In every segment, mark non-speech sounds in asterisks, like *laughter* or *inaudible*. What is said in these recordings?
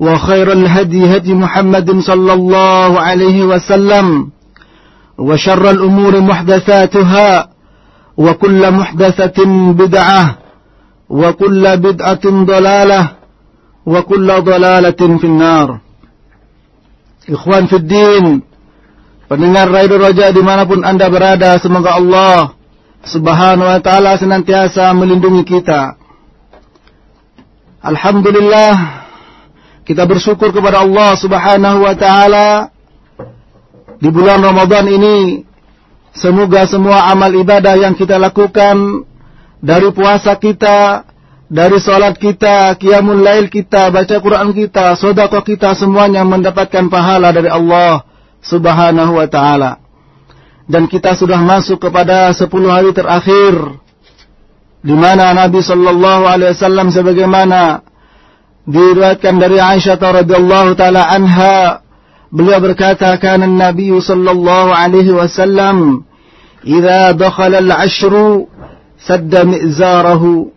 وخير الهدي هدي محمد صلى الله عليه وسلم وشر الأمور محدثاتها وكل محدثة بدعة وكل بدعة ضلالة وكل ضلالة في النار إخوان في الدين Pendengar Radio Roja dimanapun anda berada, semoga Allah subhanahu wa ta'ala senantiasa melindungi kita. Alhamdulillah, kita bersyukur kepada Allah subhanahu wa ta'ala di bulan Ramadan ini. Semoga semua amal ibadah yang kita lakukan dari puasa kita, dari sholat kita, qiyamul lail kita, baca Quran kita, sodako kita semuanya mendapatkan pahala dari Allah subhanahu wa ta'ala. Dan kita sudah masuk kepada sepuluh hari terakhir. Di mana Nabi sallallahu alaihi wasallam sebagaimana diriwayatkan dari Aisyah radhiyallahu taala anha beliau berkata kana Nabi sallallahu alaihi wasallam idza dakhala al-ashru sadda mi'zarahu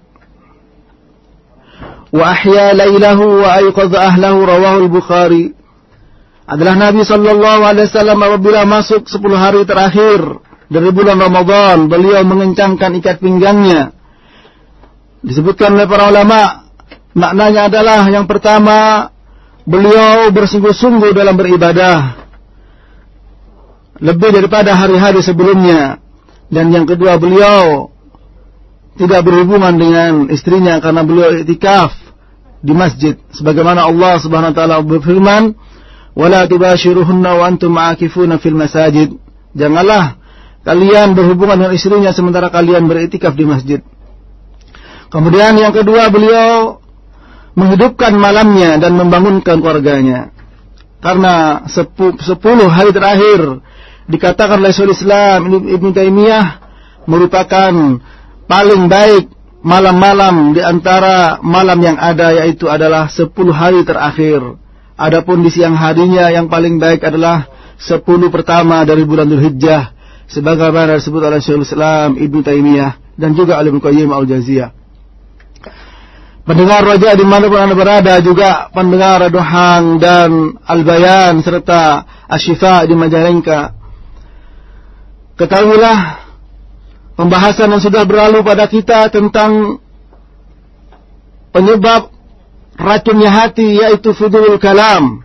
wa ahya laylahu wa ayqadha ahlahu rawahu al-Bukhari adalah Nabi Shallallahu Alaihi Wasallam apabila masuk 10 hari terakhir dari bulan Ramadan, beliau mengencangkan ikat pinggangnya. Disebutkan oleh para ulama, maknanya adalah yang pertama, beliau bersungguh-sungguh dalam beribadah. Lebih daripada hari-hari sebelumnya. Dan yang kedua, beliau tidak berhubungan dengan istrinya karena beliau itikaf di masjid. Sebagaimana Allah Subhanahu wa taala berfirman, wala tubashiruhunna wa antum aakifuna fil masajid. Janganlah kalian berhubungan dengan istrinya sementara kalian beriktikaf di masjid. Kemudian yang kedua beliau menghidupkan malamnya dan membangunkan keluarganya. Karena sepuluh hari terakhir dikatakan oleh Syaikhul Islam Ibn Taimiyah merupakan paling baik malam-malam di antara malam yang ada yaitu adalah sepuluh hari terakhir. Adapun di siang harinya yang paling baik adalah sepuluh pertama dari bulan Dhul Hijjah. Sebagaimana disebut oleh Syekhul Islam Ibn Taimiyah dan juga Alim Qayyim Al-Jaziyah. Pendengar Raja di mana pun anda berada juga pendengar Dohang dan Al-Bayan serta Ashifa di Majalengka. Ketahuilah pembahasan yang sudah berlalu pada kita tentang penyebab racunnya hati yaitu fudul kalam.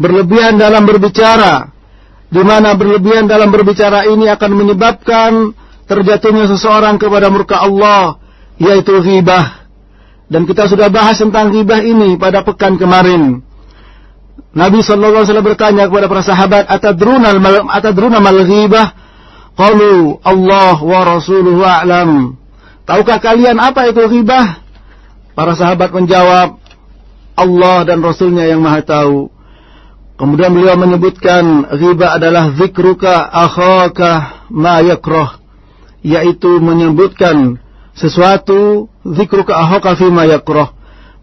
Berlebihan dalam berbicara. Di mana berlebihan dalam berbicara ini akan menyebabkan terjatuhnya seseorang kepada murka Allah yaitu ghibah. Dan kita sudah bahas tentang ghibah ini pada pekan kemarin. Nabi sallallahu alaihi wasallam bertanya kepada para sahabat, "Atadruna atadruna mal ghibah?" Qalu, "Allah wa rasuluhu a'lam." Tahukah kalian apa itu ghibah? Para sahabat menjawab, Allah dan Rasulnya yang maha tahu. Kemudian beliau menyebutkan riba adalah zikruka akhaka ma yakroh. Yaitu menyebutkan sesuatu zikruka akhaka fi ma yakroh.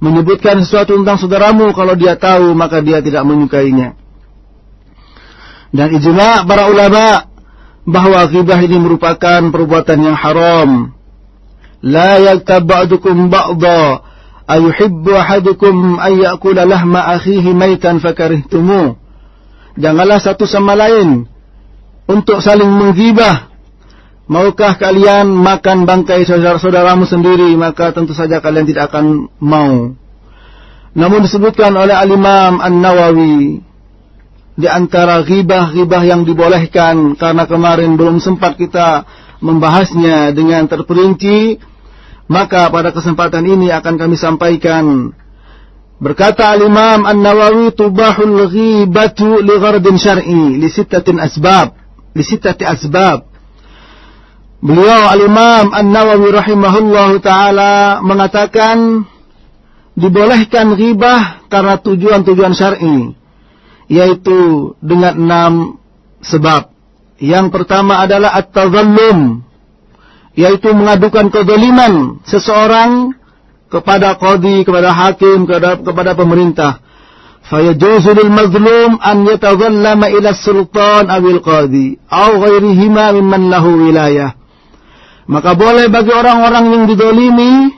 Menyebutkan sesuatu tentang saudaramu kalau dia tahu maka dia tidak menyukainya. Dan ijma' para ulama bahwa ghibah ini merupakan perbuatan yang haram. La yaktab ba'dukum ba'da ayuhibbu ahadukum ay ya'kula lahma akhihi maitan fakarihtumu. Janganlah satu sama lain untuk saling menggibah. Maukah kalian makan bangkai saudara-saudaramu sendiri, maka tentu saja kalian tidak akan mau. Namun disebutkan oleh Al-Imam An-Nawawi di antara ghibah-ghibah yang dibolehkan karena kemarin belum sempat kita membahasnya dengan terperinci maka pada kesempatan ini akan kami sampaikan. Berkata al-Imam An-Nawawi tubahul ghibatu li ghardin syar'i li sittatin asbab. Li sittati asbab Beliau al-Imam An-Nawawi rahimahullahu taala mengatakan dibolehkan ghibah karena tujuan-tujuan syar'i yaitu dengan enam sebab. Yang pertama adalah at-tazallum, yaitu mengadukan kezaliman seseorang kepada qadi, kepada hakim, kepada, kepada pemerintah. Lil mazlum an yatazallama ila sultan awil qadi aw ghairihima mimman lahu wilayah. Maka boleh bagi orang-orang yang didolimi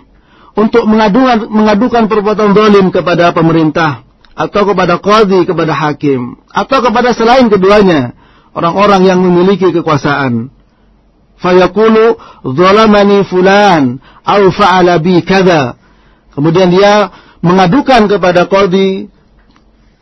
untuk mengadukan, mengadukan perbuatan dolim kepada pemerintah atau kepada qadhi, kepada hakim, atau kepada selain keduanya, orang-orang yang memiliki kekuasaan. Fayaqulu zalamani fulan au fa'ala bi kada. Kemudian dia mengadukan kepada qadhi,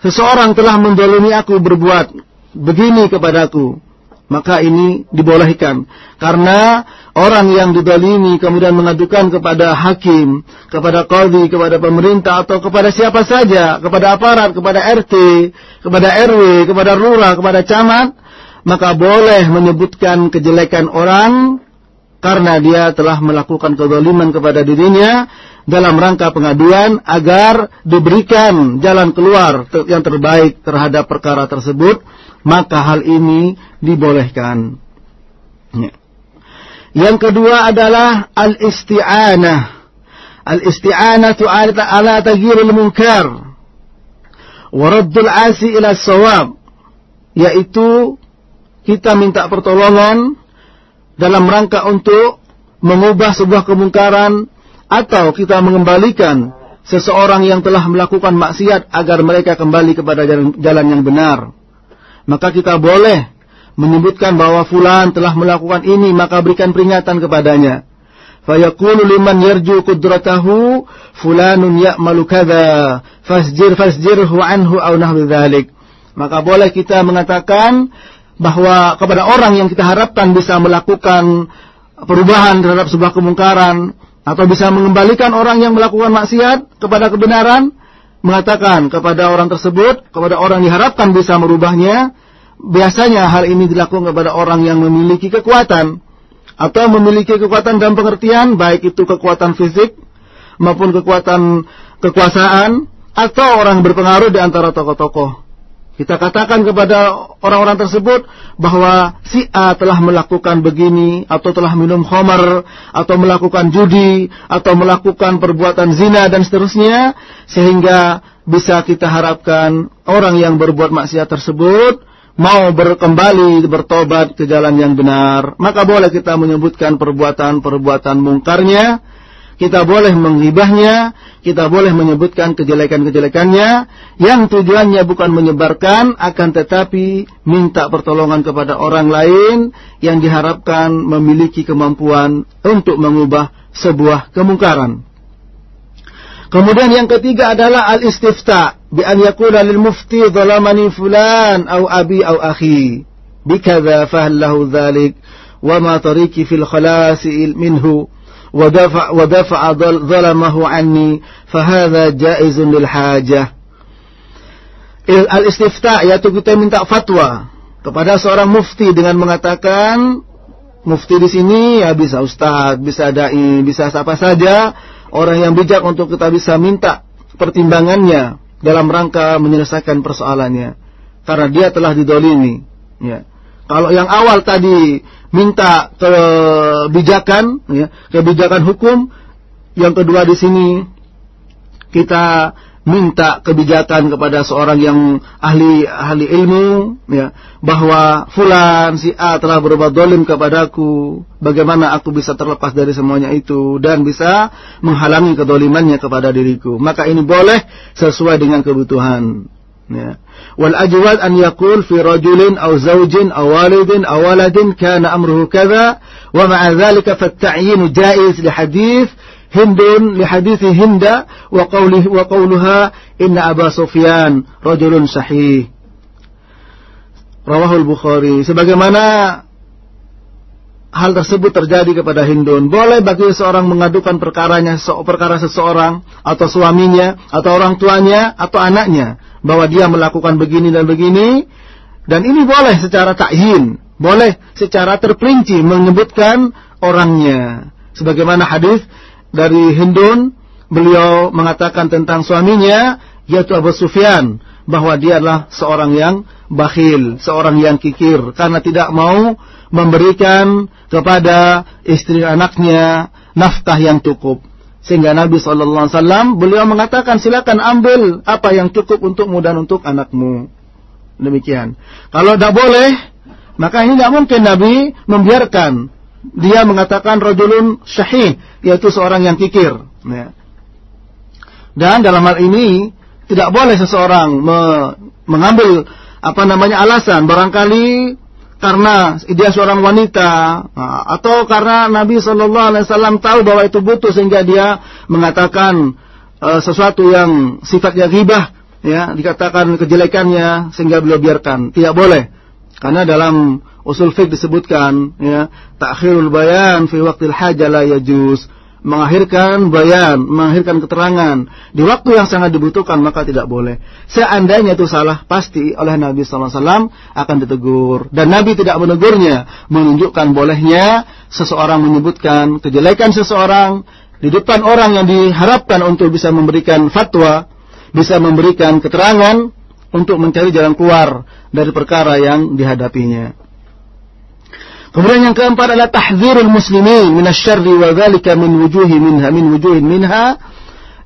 seseorang telah mendolimi aku berbuat begini kepadaku maka ini dibolehkan karena orang yang didalimi kemudian mengadukan kepada hakim, kepada qadhi, kepada pemerintah atau kepada siapa saja, kepada aparat, kepada RT, kepada RW, kepada lurah, kepada camat, maka boleh menyebutkan kejelekan orang karena dia telah melakukan kezaliman kepada dirinya dalam rangka pengaduan agar diberikan jalan keluar yang terbaik terhadap perkara tersebut maka hal ini dibolehkan. Ya. Yang kedua adalah al-isti'anah. Al-isti'anah ala, taghyiril munkar. Wa raddul asi ila sawab yaitu kita minta pertolongan dalam rangka untuk mengubah sebuah kemungkaran atau kita mengembalikan seseorang yang telah melakukan maksiat agar mereka kembali kepada jalan yang benar. Maka kita boleh menyebutkan bahwa fulan telah melakukan ini maka berikan peringatan kepadanya. Fayaqulu liman yarju qudratahu fulanun ya'malu kadza fasjir fasjirhu anhu aw nahwu dzalik maka boleh kita mengatakan bahwa kepada orang yang kita harapkan bisa melakukan perubahan terhadap sebuah kemungkaran atau bisa mengembalikan orang yang melakukan maksiat kepada kebenaran mengatakan kepada orang tersebut, kepada orang diharapkan bisa merubahnya, biasanya hal ini dilakukan kepada orang yang memiliki kekuatan atau memiliki kekuatan dalam pengertian baik itu kekuatan fisik maupun kekuatan kekuasaan atau orang berpengaruh di antara tokoh-tokoh. Kita katakan kepada orang-orang tersebut bahwa si A telah melakukan begini atau telah minum khamar atau melakukan judi atau melakukan perbuatan zina dan seterusnya sehingga bisa kita harapkan orang yang berbuat maksiat tersebut mau berkembali bertobat ke jalan yang benar maka boleh kita menyebutkan perbuatan-perbuatan mungkarnya kita boleh menghibahnya, kita boleh menyebutkan kejelekan-kejelekannya, yang tujuannya bukan menyebarkan, akan tetapi minta pertolongan kepada orang lain yang diharapkan memiliki kemampuan untuk mengubah sebuah kemungkaran. Kemudian yang ketiga adalah al-istifta bi an yaqula lil mufti zalamani fulan au abi au akhi bikadza fahallahu dzalik wa ma tariqi fil khalasi minhu ودفع, ودفع ظلمه عني فهذا جائز للحاجة Al-istifta yaitu kita minta fatwa kepada seorang mufti dengan mengatakan mufti di sini ya bisa ustaz, bisa dai, bisa siapa saja orang yang bijak untuk kita bisa minta pertimbangannya dalam rangka menyelesaikan persoalannya karena dia telah didolimi ya. Kalau yang awal tadi minta kebijakan, ya, kebijakan hukum. Yang kedua di sini kita minta kebijakan kepada seorang yang ahli ahli ilmu ya bahwa fulan si A telah berbuat dolim kepadaku. Bagaimana aku bisa terlepas dari semuanya itu dan bisa menghalangi kedolimannya kepada diriku? Maka ini boleh sesuai dengan kebutuhan ya. Wal ajwad an yaqul fi rajulin aw zawjin aw walidin aw waladin kana amruhu kadza wa ma'a dhalika fa at-ta'yin jaiz li hadith Hinda wa qawlihi wa qawluha inna Aba Sufyan rajulun sahih. Rawahul Bukhari. Sebagaimana hal tersebut terjadi kepada Hindun. Boleh bagi seorang mengadukan perkaranya, perkara seseorang atau suaminya atau orang tuanya atau anaknya bahwa dia melakukan begini dan begini dan ini boleh secara takyin, boleh secara terperinci menyebutkan orangnya. Sebagaimana hadis dari Hindun, beliau mengatakan tentang suaminya, yaitu Abu Sufyan, bahwa dia adalah seorang yang bakhil, seorang yang kikir, karena tidak mau memberikan kepada istri anaknya nafkah yang cukup. Sehingga Nabi SAW beliau mengatakan silakan ambil apa yang cukup untukmu dan untuk anakmu. Demikian. Kalau tidak boleh, maka ini tidak mungkin Nabi membiarkan dia mengatakan rojulun syahih, yaitu seorang yang kikir. Ya. Dan dalam hal ini tidak boleh seseorang me mengambil apa namanya alasan barangkali karena dia seorang wanita nah, atau karena Nabi Shallallahu Alaihi Wasallam tahu bahwa itu butuh sehingga dia mengatakan uh, sesuatu yang sifatnya ghibah ya dikatakan kejelekannya sehingga beliau biarkan tidak boleh karena dalam usul fiqh disebutkan ya takhirul bayan fi waqtil hajah la yajuz. Mengakhirkan bayan, mengakhirkan keterangan di waktu yang sangat dibutuhkan maka tidak boleh. Seandainya itu salah, pasti oleh Nabi sallallahu alaihi wasallam akan ditegur. Dan Nabi tidak menegurnya, menunjukkan bolehnya seseorang menyebutkan kejelekan seseorang di depan orang yang diharapkan untuk bisa memberikan fatwa, bisa memberikan keterangan untuk mencari jalan keluar dari perkara yang dihadapinya. Kemudian yang keempat adalah tahdzirul muslimin min asy-syarri wa dzalika min wujuhi minha min wujuhin minha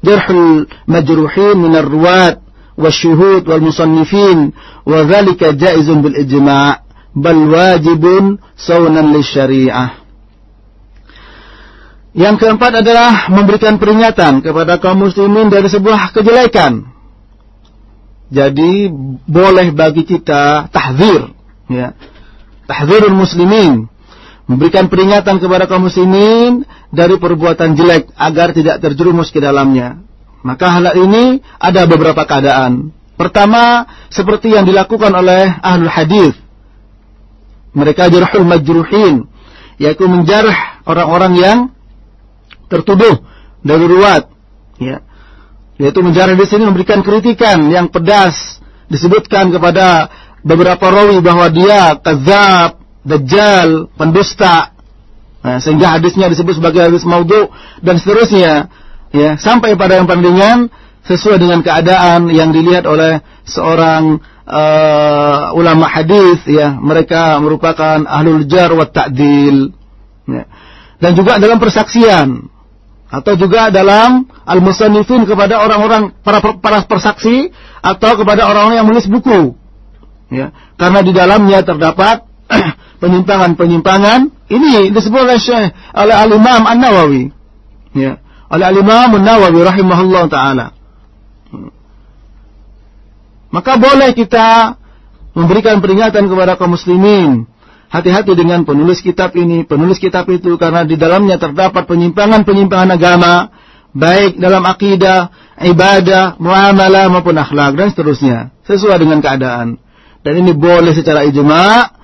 jarhul majruhin min ar-ruwat wasyuhud wal musannifin wa dzalika jaizun bil ijma' bal wajibun sawnan lisyari'ah. Yang keempat adalah memberikan peringatan kepada kaum muslimin dari sebuah kejelekan. Jadi boleh bagi kita tahzir ya tahdzirul muslimin memberikan peringatan kepada kaum muslimin dari perbuatan jelek agar tidak terjerumus ke dalamnya. Maka hal ini ada beberapa keadaan. Pertama, seperti yang dilakukan oleh ahlul hadis. Mereka jarhul majruhin, yaitu menjarah orang-orang yang tertuduh dari ruwat, ya. Yaitu menjarah di sini memberikan kritikan yang pedas disebutkan kepada beberapa rawi bahwa dia kazab, dajjal, pendusta. Nah, sehingga hadisnya disebut sebagai hadis maudhu dan seterusnya. Ya, sampai pada yang pendingan sesuai dengan keadaan yang dilihat oleh seorang uh, ulama hadis ya, mereka merupakan ahlul jar wa ta'dil. Ya. Dan juga dalam persaksian atau juga dalam al-musannifin kepada orang-orang para para persaksi atau kepada orang-orang yang menulis buku. Ya karena di dalamnya terdapat *clears throat* penyimpangan-penyimpangan. Ini disebut oleh Syekh oleh Al-Imam An-Nawawi. Ya oleh Al-Imam An-Nawawi rahimahullah taala. Maka boleh kita memberikan peringatan kepada kaum muslimin hati-hati dengan penulis kitab ini. Penulis kitab itu karena di dalamnya terdapat penyimpangan-penyimpangan agama baik dalam akidah, ibadah, muamalah maupun akhlak dan seterusnya sesuai dengan keadaan. Dan ini boleh secara ijma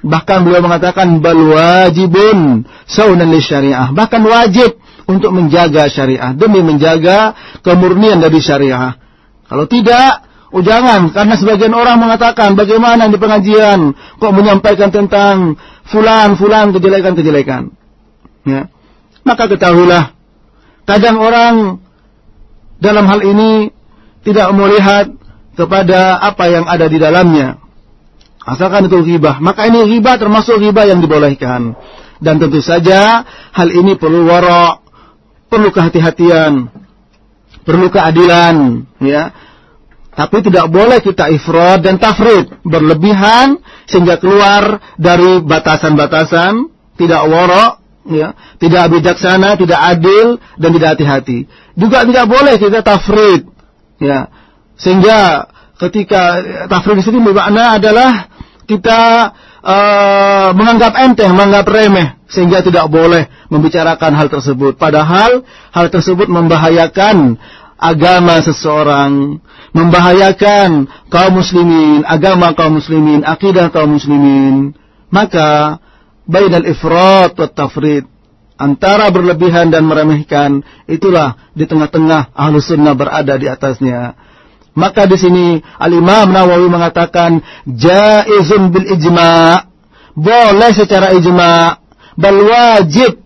bahkan beliau mengatakan bal wajibun saunan syariah. Bahkan wajib untuk menjaga syariah demi menjaga kemurnian dari syariah. Kalau tidak oh jangan karena sebagian orang mengatakan bagaimana di pengajian kok menyampaikan tentang fulan fulan kejelekan kejelekan ya maka ketahuilah kadang orang dalam hal ini tidak melihat kepada apa yang ada di dalamnya. Asalkan itu ghibah. Maka ini ghibah termasuk ghibah yang dibolehkan. Dan tentu saja hal ini perlu warok, perlu kehati-hatian. perlu keadilan, ya. Tapi tidak boleh kita ifrad dan tafrid, berlebihan sehingga keluar dari batasan-batasan, tidak worok, ya, tidak bijaksana, tidak adil dan tidak hati-hati. Juga tidak boleh kita tafrid, ya. Sehingga ketika tafrid di sini bermakna adalah kita uh, menganggap enteng, menganggap remeh sehingga tidak boleh membicarakan hal tersebut. Padahal hal tersebut membahayakan agama seseorang, membahayakan kaum muslimin, agama kaum muslimin, akidah kaum muslimin. Maka bainal ifrat wa tafrid antara berlebihan dan meremehkan itulah di tengah-tengah ahlu sunnah berada di atasnya. Maka di sini Al-Imam Nawawi mengatakan jaizun bil ijma' boleh secara ijma' bal wajib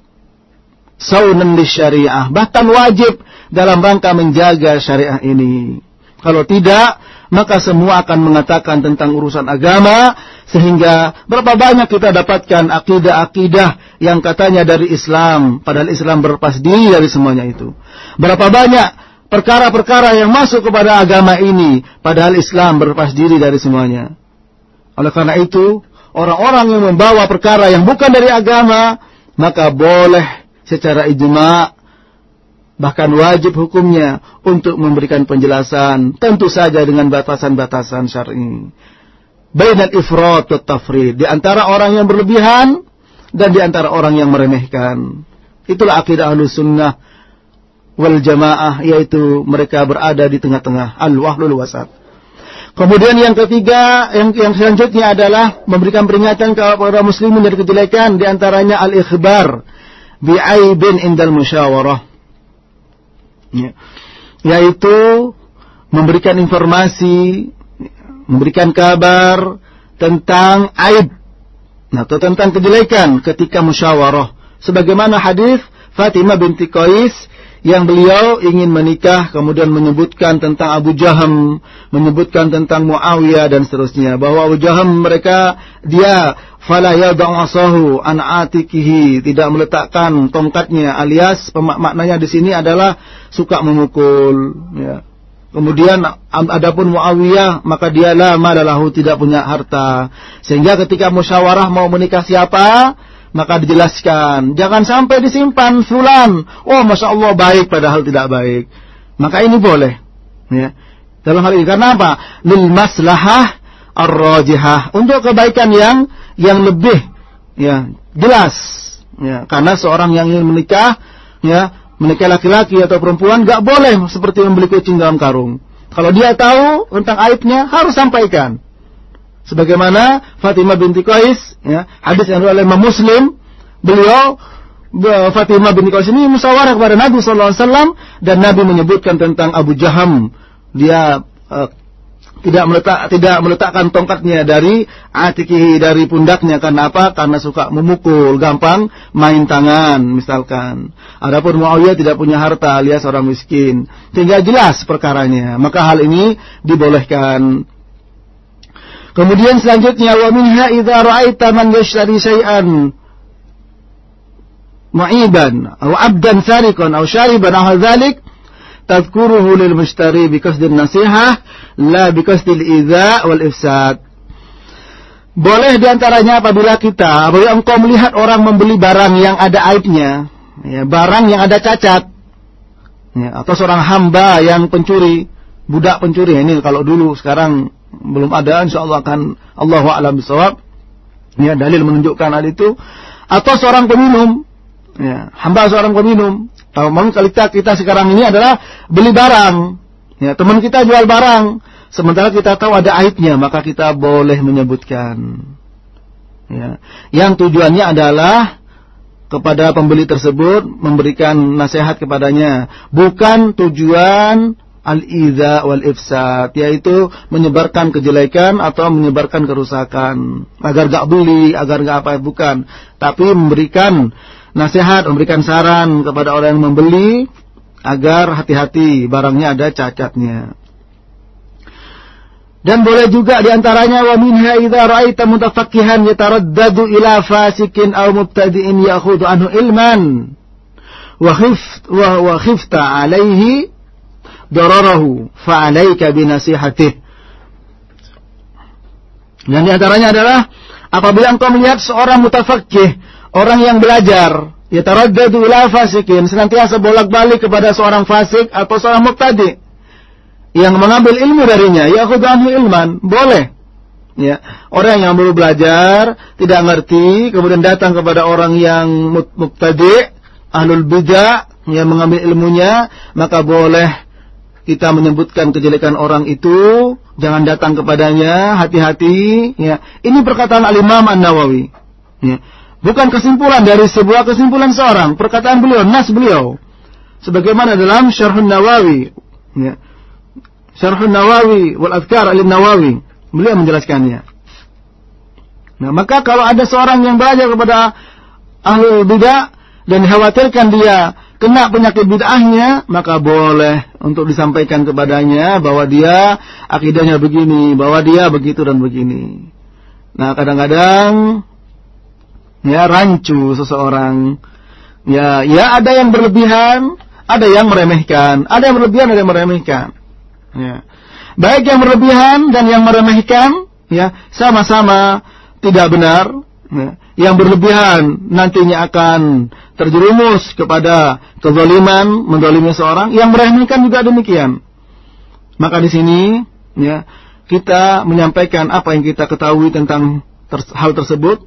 saunan di syariah. Bahkan wajib dalam rangka menjaga syariah ini. Kalau tidak maka semua akan mengatakan tentang urusan agama sehingga berapa banyak kita dapatkan akidah-akidah yang katanya dari Islam padahal Islam berlepas diri dari semuanya itu. Berapa banyak perkara-perkara yang masuk kepada agama ini padahal Islam berlepas diri dari semuanya. Oleh karena itu orang-orang yang membawa perkara yang bukan dari agama, maka boleh secara ijma bahkan wajib hukumnya untuk memberikan penjelasan tentu saja dengan batasan-batasan syar'i. Bainal ifrat wa tafrid, di antara orang yang berlebihan dan di antara orang yang meremehkan. Itulah akidah Ahlus Sunnah wal Jamaah yaitu mereka berada di tengah-tengah al-wahlul wasat. Kemudian yang ketiga, yang, yang selanjutnya adalah memberikan peringatan kepada muslimin dari kejelekan, di antaranya al-ikhbar bi'aibin indal musyawarah. Ya. Yaitu memberikan informasi, memberikan kabar tentang aib atau tentang kejelekan ketika musyawarah. Sebagaimana hadis Fatimah binti Qais yang beliau ingin menikah kemudian menyebutkan tentang Abu Jaham, menyebutkan tentang Muawiyah dan seterusnya bahwa Abu Jaham mereka dia fala yad'asahu an atikihi tidak meletakkan tongkatnya alias maknanya di sini adalah suka memukul ya. Kemudian adapun Muawiyah maka dialah malalahu tidak punya harta. Sehingga ketika musyawarah mau menikah siapa, maka dijelaskan. Jangan sampai disimpan fulan. Oh, masya Allah baik padahal tidak baik. Maka ini boleh. Ya. Dalam hal ini karena apa? Lil maslahah ar-rajihah. Untuk kebaikan yang yang lebih ya jelas. Ya, karena seorang yang ingin menikah, ya menikah laki-laki atau perempuan gak boleh seperti membeli kucing dalam karung. Kalau dia tahu tentang aibnya harus sampaikan. Sebagaimana Fatimah binti Qais, ya, hadis yang oleh Imam Muslim, beliau Fatimah binti Qais ini musyawarah kepada Nabi sallallahu alaihi wasallam dan Nabi menyebutkan tentang Abu Jaham. Dia uh, tidak meletak tidak meletakkan tongkatnya dari atikihi dari pundaknya karena apa? Karena suka memukul, gampang main tangan misalkan. Adapun Muawiyah tidak punya harta alias orang miskin. Sehingga jelas perkaranya. Maka hal ini dibolehkan. Kemudian selanjutnya wa minha idza ra'aita man yashtari syai'an mu'iban aw 'abdan sariqan aw syariban aw dzalik tadhkuruhu lil mushtari bi qasdin nasihah la bi qasdil idza wal ifsad boleh di antaranya apabila kita, apabila engkau melihat orang membeli barang yang ada aibnya, ya, barang yang ada cacat, ya, atau seorang hamba yang pencuri, budak pencuri, ini kalau dulu sekarang belum ada insya Allah akan Allah a'lam bisawab ya dalil menunjukkan hal itu. Atau seorang peminum ya hamba seorang peminum tahu kita kita sekarang ini adalah beli barang. Ya teman kita jual barang. Sementara kita tahu ada aibnya maka kita boleh menyebutkan. Ya yang tujuannya adalah kepada pembeli tersebut memberikan nasihat kepadanya. Bukan tujuan al-idza wal ifsad yaitu menyebarkan kejelekan atau menyebarkan kerusakan. Agar gak beli agar gak apa bukan. Tapi memberikan nasihat memberikan saran kepada orang yang membeli agar hati-hati barangnya ada cacatnya dan boleh juga di antaranya wa minha idza ra'aita mutafakkihan yataraddadu ila fasikin aw mubtadi'in ya'khudhu anhu ilman wa khift wa, wa khifta alaihi dararahu fa'alaika binasihatih. Dan di antaranya adalah apabila engkau melihat seorang mutafakih, orang yang belajar, ya taraddadu ila fasikin, senantiasa bolak-balik kepada seorang fasik atau seorang mubtadi yang mengambil ilmu darinya, ya anhu ilman, boleh. Ya, orang yang baru belajar, tidak ngerti, kemudian datang kepada orang yang mubtadi, ahlul bidah, yang mengambil ilmunya, maka boleh kita menyebutkan kejelekan orang itu, jangan datang kepadanya, hati-hati. Ya, ini perkataan Al-Imam An-Nawawi. Ya, bukan kesimpulan dari sebuah kesimpulan seorang, perkataan beliau, nas beliau. Sebagaimana dalam Syarhun Nawawi, ya. Syarhun Nawawi wal Adhkar Al-Nawawi Beliau menjelaskannya. Nah, maka kalau ada seorang yang belajar kepada ahli bidah dan dikhawatirkan dia kena penyakit bid'ahnya, maka boleh untuk disampaikan kepadanya bahwa dia akidahnya begini, bahwa dia begitu dan begini. Nah, kadang-kadang ya rancu seseorang. Ya, ya ada yang berlebihan, ada yang meremehkan, ada yang berlebihan, ada yang meremehkan. Ya baik yang berlebihan dan yang meremehkan ya sama-sama tidak benar ya. yang berlebihan nantinya akan terjerumus kepada kezaliman mendolimi seorang yang meremehkan juga demikian maka di sini ya kita menyampaikan apa yang kita ketahui tentang ter hal tersebut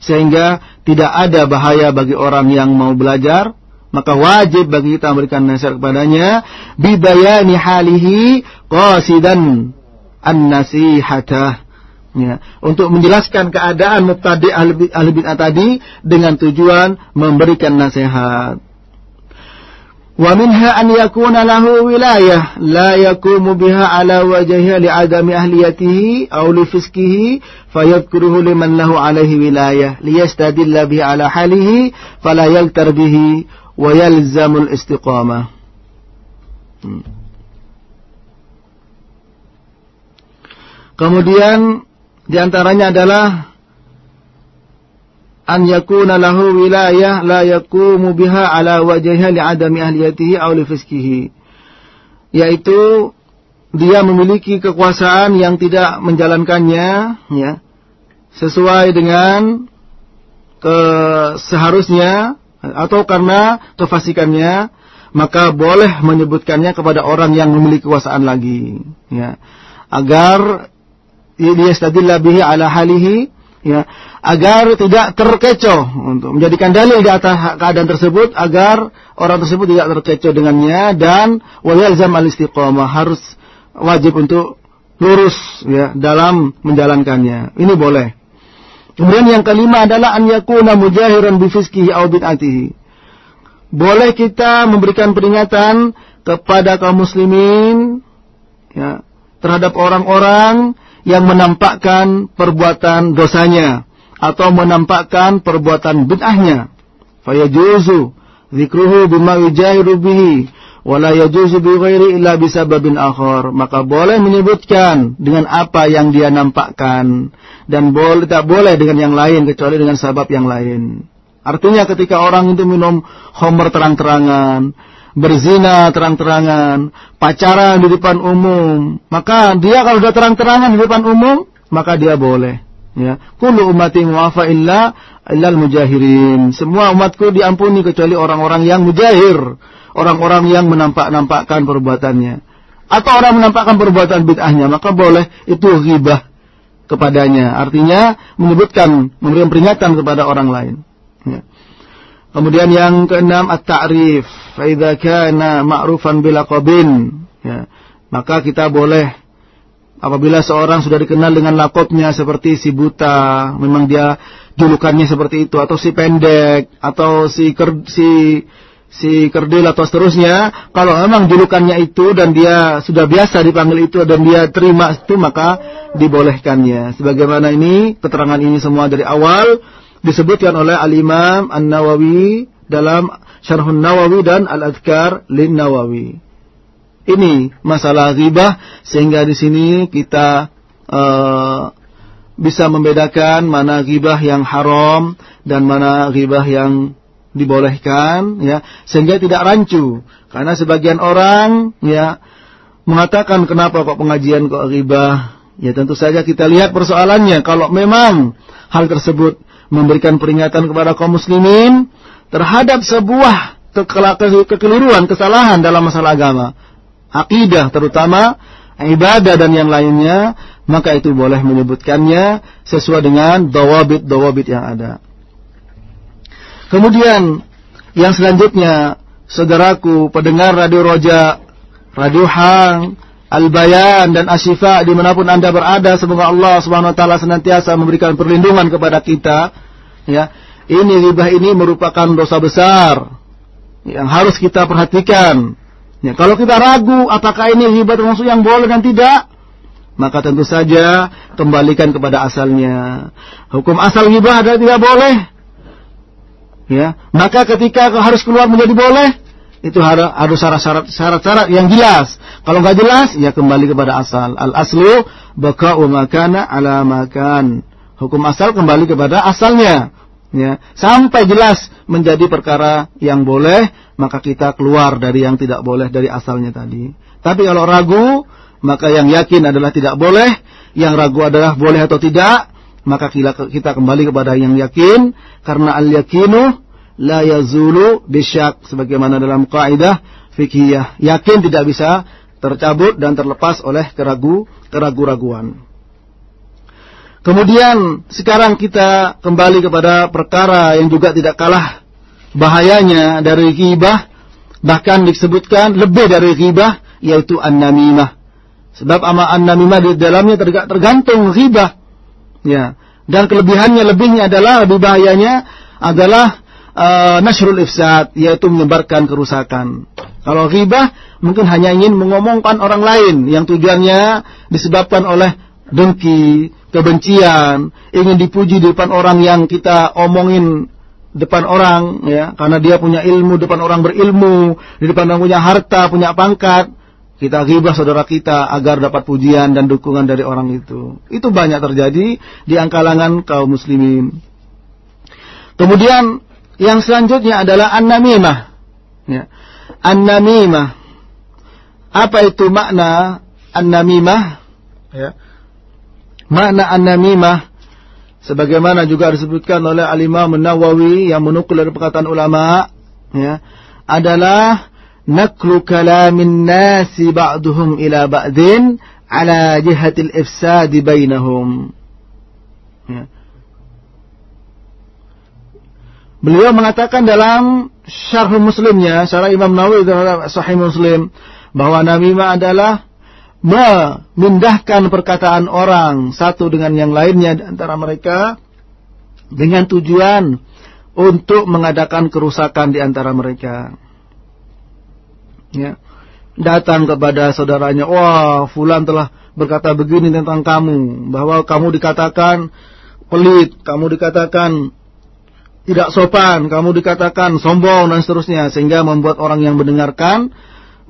sehingga tidak ada bahaya bagi orang yang mau belajar maka wajib bagi kita memberikan nasihat kepadanya bibayani halihi qasidan an-nasihatah ya. Untuk menjelaskan keadaan mubtadi ahli bid'ah tadi dengan tujuan memberikan nasihat ومنها أن يكون له ولاية لا يقوم بها على وجهها لعدم أهليته أو لفسكه فيذكره لمن له عليه ولاية ليستدل به على حاله فلا يلتر به wa yalzamul istiqamah. Hmm. Kemudian diantaranya adalah an yakuna lahu wilayah la yakumu biha ala wajhiha li'adami ahliyatihi aw li fiskihi. Yaitu dia memiliki kekuasaan yang tidak menjalankannya ya sesuai dengan ke seharusnya atau karena kefasikannya maka boleh menyebutkannya kepada orang yang memiliki kekuasaan lagi ya agar liyastadilla bihi ala halihi ya agar tidak terkecoh untuk menjadikan dalil di atas keadaan tersebut agar orang tersebut tidak terkecoh dengannya dan waliyalzam al istiqomah harus wajib untuk lurus ya dalam menjalankannya ini boleh Kemudian yang kelima adalah an yakuna mujahiran bi fiskihi aw bid'atihi. Boleh kita memberikan peringatan kepada kaum muslimin ya, terhadap orang-orang yang menampakkan perbuatan dosanya atau menampakkan perbuatan bid'ahnya. Fayajuzu zikruhu bima yujahiru bihi wala yajuzu bi ghairi illa bisababin akhar maka boleh menyebutkan dengan apa yang dia nampakkan dan boleh tak boleh dengan yang lain kecuali dengan sebab yang lain artinya ketika orang itu minum homer terang-terangan berzina terang-terangan. Pacaran di depan umum. Maka dia kalau sudah terang-terangan di depan umum maka dia boleh. Ya. Kullu ummati mu'afa illa illal mujahirin. Semua umatku diampuni kecuali orang-orang yang mujahir. Orang-orang yang menampak-nampakkan perbuatannya. Atau orang menampakkan perbuatan bid'ahnya maka boleh. Itu ghibah kepadanya. Artinya menyebutkan memberikan peringatan kepada orang lain. Ya. Kemudian yang keenam at-ta'rif. Fa idza kana ma'rufan ya. Maka kita boleh apabila seorang sudah dikenal dengan lakopnya seperti si buta memang dia julukannya seperti itu atau si pendek atau si ker, si si kerdil atau seterusnya, kalau memang julukannya itu dan dia sudah biasa dipanggil itu dan dia terima itu maka dibolehkannya. Sebagaimana ini keterangan ini semua dari awal disebutkan oleh Al-Imam An-Nawawi dalam Syarhun Nawawi dan Al-Adhkar Lin Nawawi. Ini masalah ghibah sehingga di sini kita uh, bisa membedakan mana ghibah yang haram dan mana ghibah yang dibolehkan ya sehingga tidak rancu karena sebagian orang ya mengatakan kenapa kok pengajian kok riba? Ya tentu saja kita lihat persoalannya. Kalau memang hal tersebut memberikan peringatan kepada kaum muslimin terhadap sebuah kekeliruan, kesalahan dalam masalah agama, akidah terutama, ibadah dan yang lainnya, maka itu boleh menyebutkannya sesuai dengan dawabit-dawabit yang ada. Kemudian yang selanjutnya, saudaraku pendengar Radio Roja, Radio Hang, Al-Bayan dan Asyifa di mana pun anda berada, semoga Allah Taala senantiasa memberikan perlindungan kepada kita. Ya, ini ribah ini merupakan dosa besar yang harus kita perhatikan. Ya, kalau kita ragu apakah ini ribah termasuk yang boleh dan tidak, maka tentu saja kembalikan kepada asalnya. Hukum asal ribah adalah tidak boleh. Ya, maka ketika harus keluar menjadi boleh, itu harus syarat-syarat syarat-syarat yang jelas. Kalau nggak jelas, ya kembali kepada asal. Al aslu baka'u makana ala makan. Hukum asal kembali kepada asalnya. Ya, sampai jelas menjadi perkara yang boleh, maka kita keluar dari yang tidak boleh dari asalnya tadi. Tapi kalau ragu, maka yang yakin adalah tidak boleh, yang ragu adalah boleh atau tidak, maka kita kembali kepada yang yakin karena al yakinu la yazulu bisyak sebagaimana dalam kaidah fikih yakin tidak bisa tercabut dan terlepas oleh keragu keragu-raguan. Kemudian sekarang kita kembali kepada perkara yang juga tidak kalah bahayanya dari ghibah bahkan disebutkan lebih dari ghibah yaitu an-namimah. Sebab ama an-namimah di dalamnya tergantung ghibah. Ya. Dan kelebihannya lebihnya adalah lebih bahayanya adalah uh, nasrul ifsad yaitu menyebarkan kerusakan. Kalau ghibah mungkin hanya ingin mengomongkan orang lain yang tujuannya disebabkan oleh dengki, kebencian, ingin dipuji di depan orang yang kita omongin depan orang ya karena dia punya ilmu depan orang berilmu di depan orang punya harta punya pangkat. Kita ghibah saudara kita agar dapat pujian dan dukungan dari orang itu. Itu banyak terjadi di angkalangan kaum muslimin. Kemudian yang selanjutnya adalah an-namimah. Ya. An-namimah. Apa itu makna an-namimah? Ya. Makna an-namimah sebagaimana juga disebutkan oleh Al-Imam Nawawi yang menukul dari perkataan ulama ya, adalah naklu kalamin nasi ba'duhum ila ba'din ala jihatil ifsadi bainahum. Ya Beliau mengatakan dalam syarh muslimnya, syarah Imam Nawawi dalam sahih muslim, bahwa namimah adalah memindahkan perkataan orang satu dengan yang lainnya antara mereka dengan tujuan untuk mengadakan kerusakan di antara mereka. Ya. Datang kepada saudaranya, wah fulan telah berkata begini tentang kamu, bahwa kamu dikatakan pelit, kamu dikatakan tidak sopan, kamu dikatakan sombong dan seterusnya sehingga membuat orang yang mendengarkan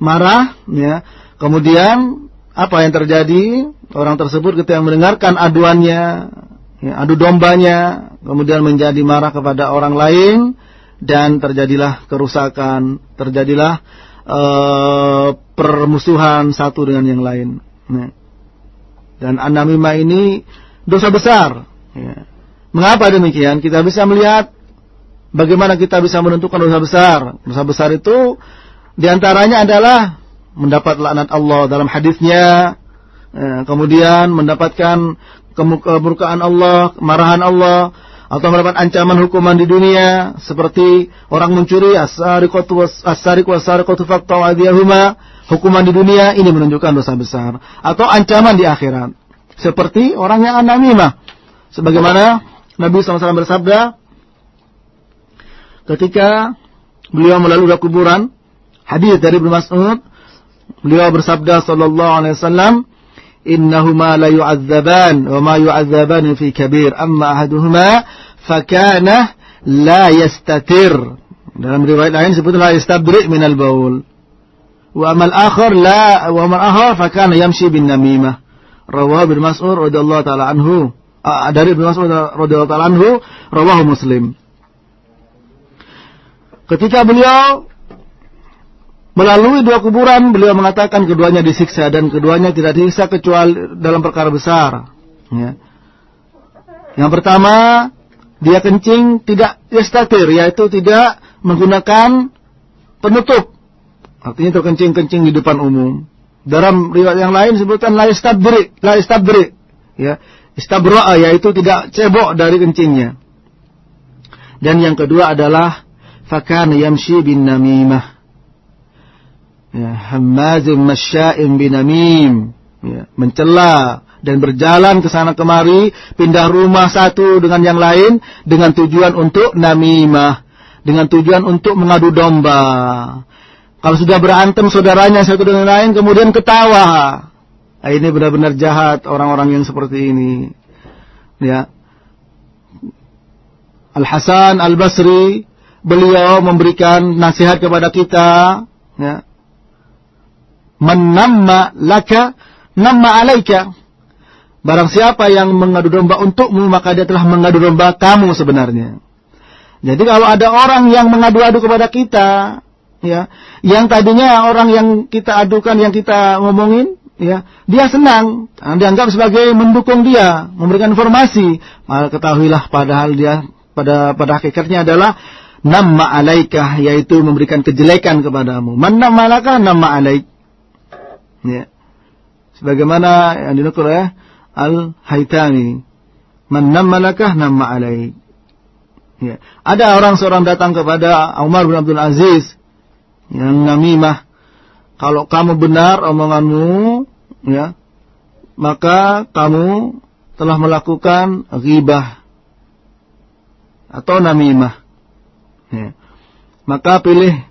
marah ya. Kemudian apa yang terjadi? Orang tersebut ketika mendengarkan aduannya, ya, adu dombanya, kemudian menjadi marah kepada orang lain dan terjadilah kerusakan, terjadilah uh, permusuhan satu dengan yang lain. Ya. Dan anamima ini dosa besar. Ya. Mengapa demikian? Kita bisa melihat Bagaimana kita bisa menentukan dosa besar? Dosa besar itu di antaranya adalah mendapat laknat Allah dalam hadisnya, eh, kemudian mendapatkan kemurkaan Allah, kemarahan Allah, atau mendapat ancaman hukuman di dunia seperti orang mencuri as-sariqatu was-sariqu was-sariqatu hukuman di dunia ini menunjukkan dosa besar atau ancaman di akhirat seperti orang yang anamimah sebagaimana Nabi SAW bersabda ketika beliau melalui kuburan hadis dari Ibnu Mas'ud beliau bersabda sallallahu alaihi wasallam innahuma la yu'adzaban wa ma yu'adzaban fi kabir. Amma ahaduhuma fakana la yastatir. Dalam riwayat lain sebut la yastabri min al-baul wa amal akhar la wa amal akhar fakana yamshi bin namimah. Rawahu Ibnu Mas'ud radhiyallahu taala anhu. Dari Ibnu Mas'ud radhiyallahu taala anhu rawahu Muslim Ketika beliau melalui dua kuburan beliau mengatakan keduanya disiksa dan keduanya tidak disiksa kecuali dalam perkara besar. Ya. Yang pertama dia kencing tidak yastatir yaitu tidak menggunakan penutup. Artinya terkencing-kencing di depan umum. Dalam riwayat yang lain disebutkan la istabri, la istabri. Ya, istabroa yaitu tidak cebok dari kencingnya. Dan yang kedua adalah namimah ya, hammazin masya'in binamim ya, mencela dan berjalan ke sana kemari pindah rumah satu dengan yang lain dengan tujuan untuk namimah dengan tujuan untuk mengadu domba. Kalau sudah berantem saudaranya satu dengan lain kemudian ketawa. Nah, ini benar-benar jahat orang-orang yang seperti ini. Ya. Al Hasan Al Basri beliau memberikan nasihat kepada kita ya Menamma laka namma alaika. Barang siapa yang mengadu domba untukmu maka dia telah mengadu domba kamu sebenarnya. Jadi kalau ada orang yang mengadu-adu kepada kita, ya, yang tadinya orang yang kita adukan, yang kita ngomongin, ya, dia senang, dianggap sebagai mendukung dia, memberikan informasi. Maka ketahuilah padahal dia pada pada hakikatnya adalah nama alaikah yaitu memberikan kejelekan kepadamu. Man nama laka nama alaik. Ya. Sebagaimana yang dinukul oleh Al-Haytami. Man nammalakah namma alaik. Ya. Ada orang seorang datang kepada Umar bin Abdul Aziz yang namimah. Kalau kamu benar omonganmu, ya, maka kamu telah melakukan ghibah atau namimah. Ya. Maka pilih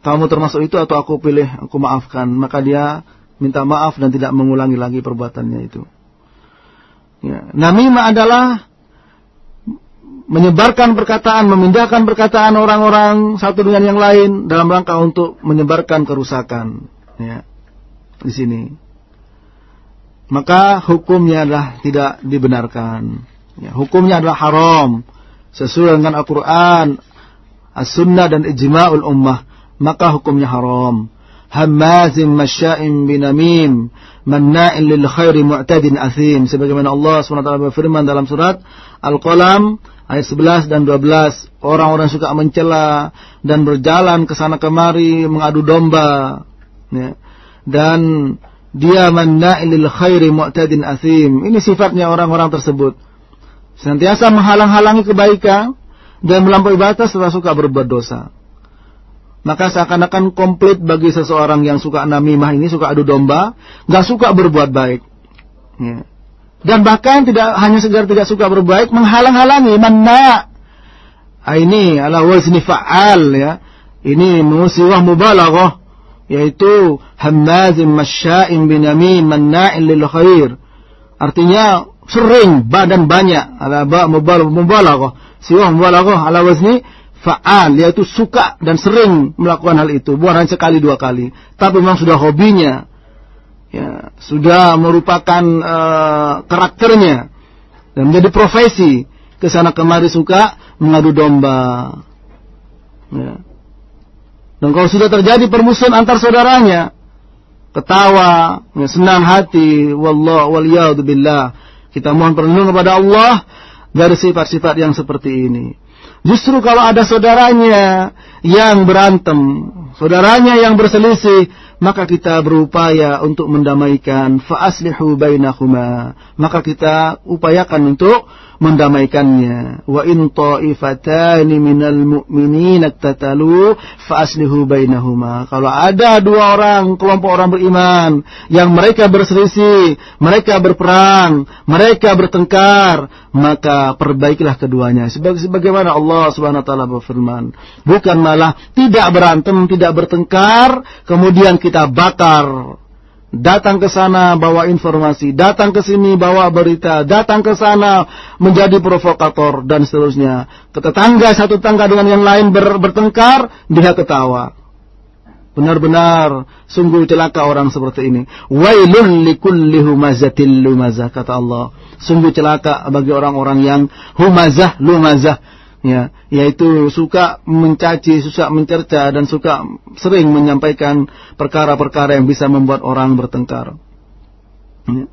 kamu termasuk itu atau aku pilih, aku maafkan. Maka dia minta maaf dan tidak mengulangi lagi perbuatannya itu. Ya. Namimah adalah menyebarkan perkataan, memindahkan perkataan orang-orang satu dengan yang lain dalam rangka untuk menyebarkan kerusakan. Ya. Di sini. Maka hukumnya adalah tidak dibenarkan. Ya, hukumnya adalah haram. Sesuai dengan Al-Quran, As-Sunnah dan Ijma'ul Ummah maka hukumnya haram. Hammazin masya'in binamim, manna'in lil khairi mu'tadin athim. Sebagaimana Allah SWT berfirman dalam surat Al-Qalam ayat 11 dan 12. Orang-orang suka mencela dan berjalan ke sana kemari mengadu domba. Ya. Dan dia manna'in lil khairi mu'tadin athim. Ini sifatnya orang-orang tersebut. Senantiasa menghalang-halangi kebaikan dan melampaui batas serta suka berbuat dosa maka seakan-akan komplit bagi seseorang yang suka namimah ini, suka adu domba, nggak suka berbuat baik. Ya. Dan bahkan tidak hanya segar tidak suka berbuat baik, menghalang-halangi, mana. Ah, ini ala wazni fa'al ya. Ini musiwah mubalaghah yaitu hammazin masya'in binamin manna'in lil khair. Artinya sering badan banyak ala ba mubalaghah. Siwah mubalaghah ala wazni fa'al yaitu suka dan sering melakukan hal itu. Bukan hanya sekali dua kali. Tapi memang sudah hobinya. Ya sudah merupakan uh, karakternya. Dan menjadi profesi. Ke sana kemari suka mengadu domba. Ya. dan kalau sudah terjadi permusuhan antar saudaranya ketawa ya, senang hati wallah billah. Kita mohon perlindungan kepada Allah dari sifat-sifat yang seperti ini Justru kalau ada saudaranya yang berantem, saudaranya yang berselisih, maka kita berupaya untuk mendamaikan fa aslihu bainahuma. Maka kita upayakan untuk mendamaikannya. Wa in ta'ifatani minal mu'minin tatalu fa aslihu bainahuma. Kalau ada dua orang, kelompok orang beriman yang mereka berselisih, mereka berperang, mereka bertengkar, maka perbaikilah keduanya. Sebagaimana Allah Subhanahu wa taala berfirman, bukan malah tidak berantem, tidak bertengkar, kemudian kita bakar datang ke sana bawa informasi, datang ke sini bawa berita, datang ke sana menjadi provokator dan seterusnya. Tetangga satu tangga dengan yang lain ber, bertengkar, dia ketawa. Benar-benar sungguh celaka orang seperti ini. Wailun likulli humazatil lumazah kata Allah. Sungguh celaka bagi orang-orang yang humazah lumazah ya yaitu suka mencaci, suka mencerca dan suka sering menyampaikan perkara-perkara yang bisa membuat orang bertengkar. Ya.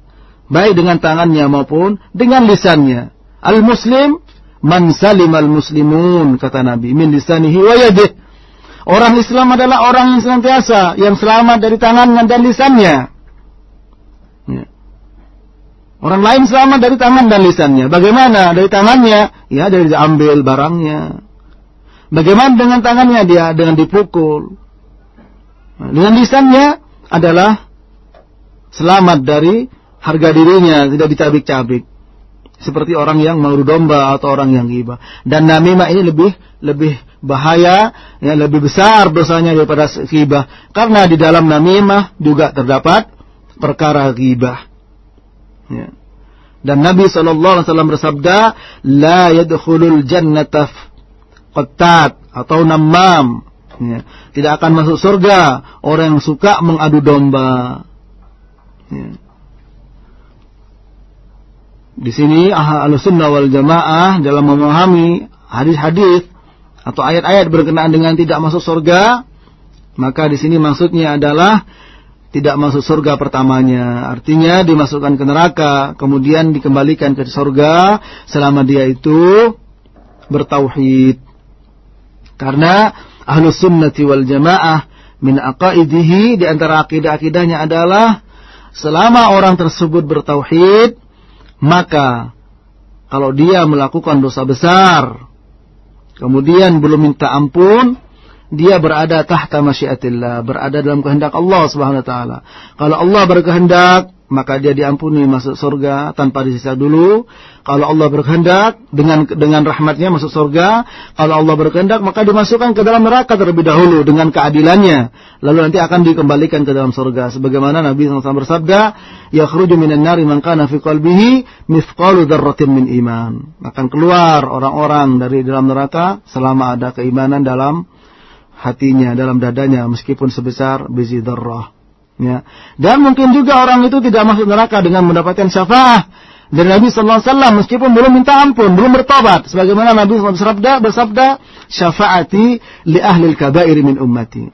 Baik dengan tangannya maupun dengan lisannya. Al-muslim man al muslimun kata Nabi min lisanihi wa yadih. Orang Islam adalah orang yang senantiasa yang selamat dari tangannya dan lisannya. Orang lain selamat dari tangan dan lisannya. Bagaimana dari tangannya? Ya dari diambil barangnya. Bagaimana dengan tangannya dia dengan dipukul. Nah, dengan lisannya adalah selamat dari harga dirinya tidak dicabik-cabik. Seperti orang yang menguru domba atau orang yang ghibah. Dan namimah ini lebih lebih bahaya, ya, lebih besar dosanya daripada ghibah. Karena di dalam namimah juga terdapat perkara ghibah. Ya. Dan Nabi SAW bersabda, La yadkhulul jannata qattat atau namam. Ya. Tidak akan masuk surga orang yang suka mengadu domba. Ya. Di sini ahlu sunnah wal jamaah dalam memahami hadis-hadis atau ayat-ayat berkenaan dengan tidak masuk surga, maka di sini maksudnya adalah tidak masuk surga pertamanya. Artinya dimasukkan ke neraka, kemudian dikembalikan ke surga selama dia itu bertauhid. Karena ahlu sunnati wal jamaah min aqaidihi di antara akidah-akidahnya adalah selama orang tersebut bertauhid, maka kalau dia melakukan dosa besar, kemudian belum minta ampun, dia berada tahta masyiatillah, berada dalam kehendak Allah Subhanahu wa taala. Kalau Allah berkehendak, maka dia diampuni masuk surga tanpa disisa dulu. Kalau Allah berkehendak dengan dengan rahmatnya masuk surga. Kalau Allah berkehendak maka dimasukkan ke dalam neraka terlebih dahulu dengan keadilannya. Lalu nanti akan dikembalikan ke dalam surga. Sebagaimana Nabi SAW bersabda, "Yakhruju minan nari man kana fi qalbihi mithqalu dzarratin min iman." Akan keluar orang-orang dari dalam neraka selama ada keimanan dalam hatinya, dalam dadanya meskipun sebesar biji darrah. Ya. Dan mungkin juga orang itu tidak masuk neraka dengan mendapatkan syafaat dari Nabi sallallahu alaihi wasallam meskipun belum minta ampun, belum bertobat. Sebagaimana Nabi bersabda, bersabda, "Syafaati li ahli kabair min ummati."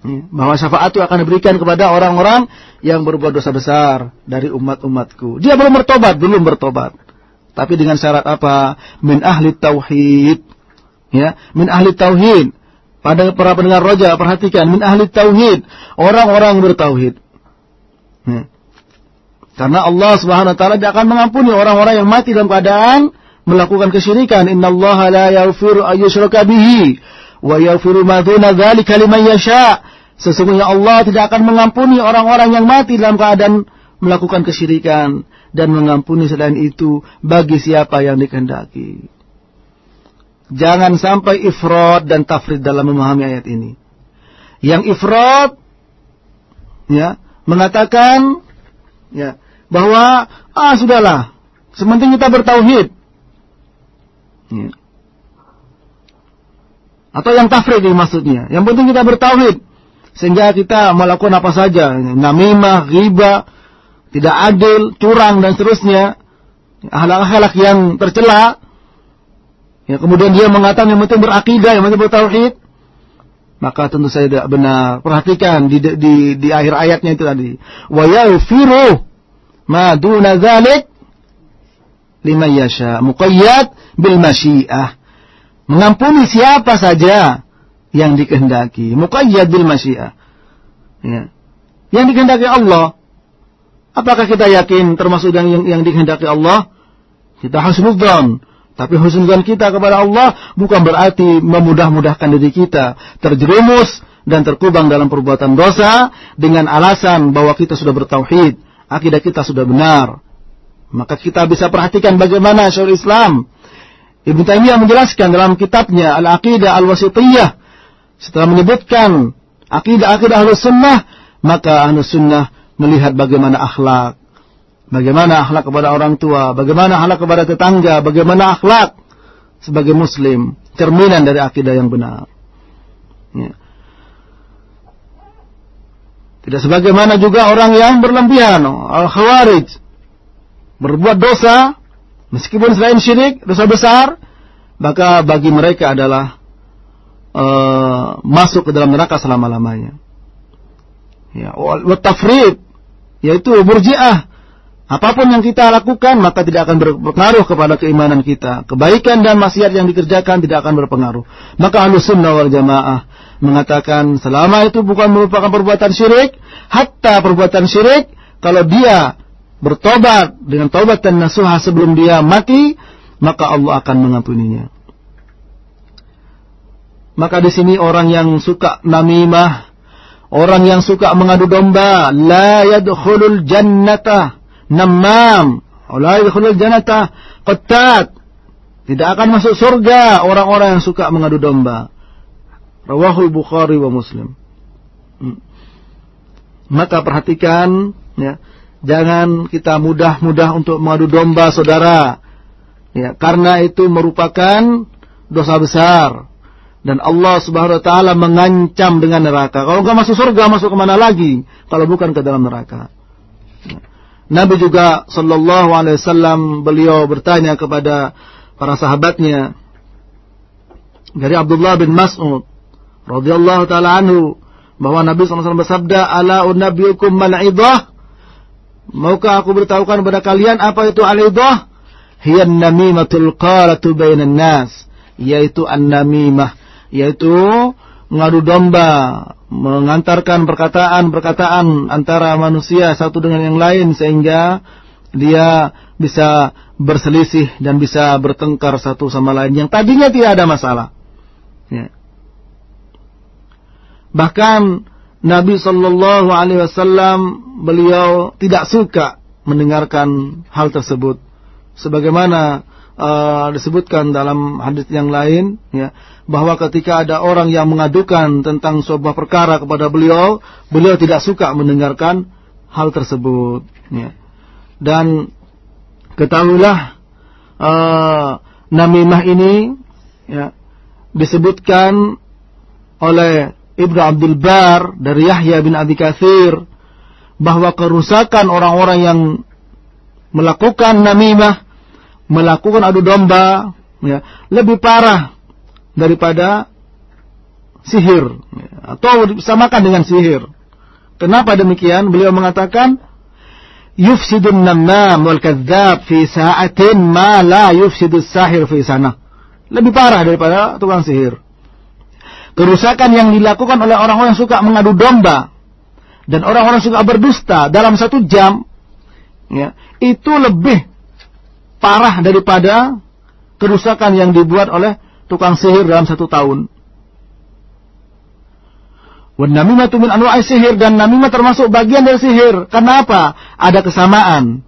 Ya. Bahwa syafaat itu akan diberikan kepada orang-orang yang berbuat dosa besar dari umat-umatku. Dia belum bertobat, belum bertobat. Tapi dengan syarat apa? Min ahli tauhid. Ya, min ahli tauhid pada para pendengar roja, perhatikan. Min ahli tauhid. Orang-orang bertauhid. Ya. Karena Allah subhanahu wa ta'ala tidak akan mengampuni orang-orang yang mati dalam keadaan melakukan kesyirikan. Inna Allah la yaghfiru ayyushraka bihi. Wa yaghfiru ma duna dzalika liman yasha. Sesungguhnya Allah tidak akan mengampuni orang-orang yang mati dalam keadaan melakukan kesyirikan dan mengampuni selain itu bagi siapa yang dikehendaki. Jangan sampai ifrad dan tafrid dalam memahami ayat ini. Yang ifrad ya, mengatakan ya, bahwa ah sudahlah, sementing kita bertauhid. Ya. Atau yang tafrid maksudnya. Yang penting kita bertauhid sehingga kita melakukan apa saja, namimah, riba, tidak adil, curang dan seterusnya, akhlak-akhlak yang tercela Ya, kemudian dia mengatakan yang penting berakidah, yang penting bertauhid, maka tentu saja tidak benar. Perhatikan di, di, di akhir ayatnya itu tadi. Wa yaghfiru ma duna dzalik yasha. Muqayyad bil masyiah. Mengampuni siapa saja yang dikehendaki. Muqayyad bil masyiah. Ya. Yang dikehendaki Allah. Apakah kita yakin termasuk yang yang, yang dikehendaki Allah? Kita harus husnudzan. Tapi husnuzan kita kepada Allah bukan berarti memudah-mudahkan diri kita terjerumus dan terkubang dalam perbuatan dosa dengan alasan bahwa kita sudah bertauhid, akidah kita sudah benar. Maka kita bisa perhatikan bagaimana syariat Islam. Ibnu Taimiyah menjelaskan dalam kitabnya Al-Aqidah Al-Wasitiyah setelah menyebutkan akidah-akidah Ahlus Sunnah, maka Ahlus Sunnah melihat bagaimana akhlak, Bagaimana akhlak kepada orang tua, bagaimana akhlak kepada tetangga, bagaimana akhlak sebagai muslim, cerminan dari akidah yang benar. Ya. Tidak sebagaimana juga orang yang berlebihan, al-khawarij, berbuat dosa, meskipun selain syirik, dosa besar, maka bagi mereka adalah uh, masuk ke dalam neraka selama-lamanya. Ya, tafrid yaitu murji'ah Apa pun yang kita lakukan maka tidak akan berpengaruh kepada keimanan kita. Kebaikan dan maksiat yang dikerjakan tidak akan berpengaruh. Maka Ahlus Sunnah wal Jamaah mengatakan selama itu bukan merupakan perbuatan syirik, hatta perbuatan syirik kalau dia bertobat dengan taubat dan nasuha sebelum dia mati, maka Allah akan mengampuninya. Maka di sini orang yang suka namimah, orang yang suka mengadu domba, la yadkhulul jannata namam, la yadkhulul jannata qattat. Tidak akan masuk surga orang-orang yang suka mengadu domba. Rawahul Bukhari wa Muslim. Hmm. Maka perhatikan ya, jangan kita mudah-mudah untuk mengadu domba saudara. Ya, karena itu merupakan dosa besar dan Allah Subhanahu wa taala mengancam dengan neraka. Kalau enggak masuk surga, masuk ke mana lagi? Kalau bukan ke dalam neraka. Ya. Nabi juga sallallahu alaihi wasallam beliau bertanya kepada para sahabatnya dari Abdullah bin Mas'ud radhiyallahu taala anhu bahwa Nabi SAW bersabda ala unabiyukum mal idah? Maukah aku beritahukan kepada kalian apa itu al idah? Hiya namimatul qalatu bainan nas yaitu an-namimah yaitu mengadu domba mengantarkan perkataan-perkataan antara manusia satu dengan yang lain sehingga dia bisa berselisih dan bisa bertengkar satu sama lain yang tadinya tidak ada masalah. Ya. Bahkan Nabi Shallallahu Alaihi Wasallam beliau tidak suka mendengarkan hal tersebut, sebagaimana uh, disebutkan dalam hadis yang lain ya bahwa ketika ada orang yang mengadukan tentang sebuah perkara kepada beliau, beliau tidak suka mendengarkan hal tersebut ya. Dan ketahuilah uh, namimah ini ya disebutkan oleh Ibnu Abdul Bar dari Yahya bin Abi Katsir bahwa kerusakan orang-orang yang melakukan namimah melakukan adu domba ya, lebih parah daripada sihir ya, atau disamakan dengan sihir. Kenapa demikian? Beliau mengatakan yufsidun namam wal kadzab fi sa'atin ma la yufsidus sahir fi sana. Lebih parah daripada tukang sihir. Kerusakan yang dilakukan oleh orang-orang yang suka mengadu domba dan orang-orang suka berdusta dalam satu jam ya, itu lebih parah daripada kerusakan yang dibuat oleh tukang sihir dalam satu tahun. Wan namimatu min anwa'i sihir dan namimah termasuk bagian dari sihir. Kenapa? Ada kesamaan.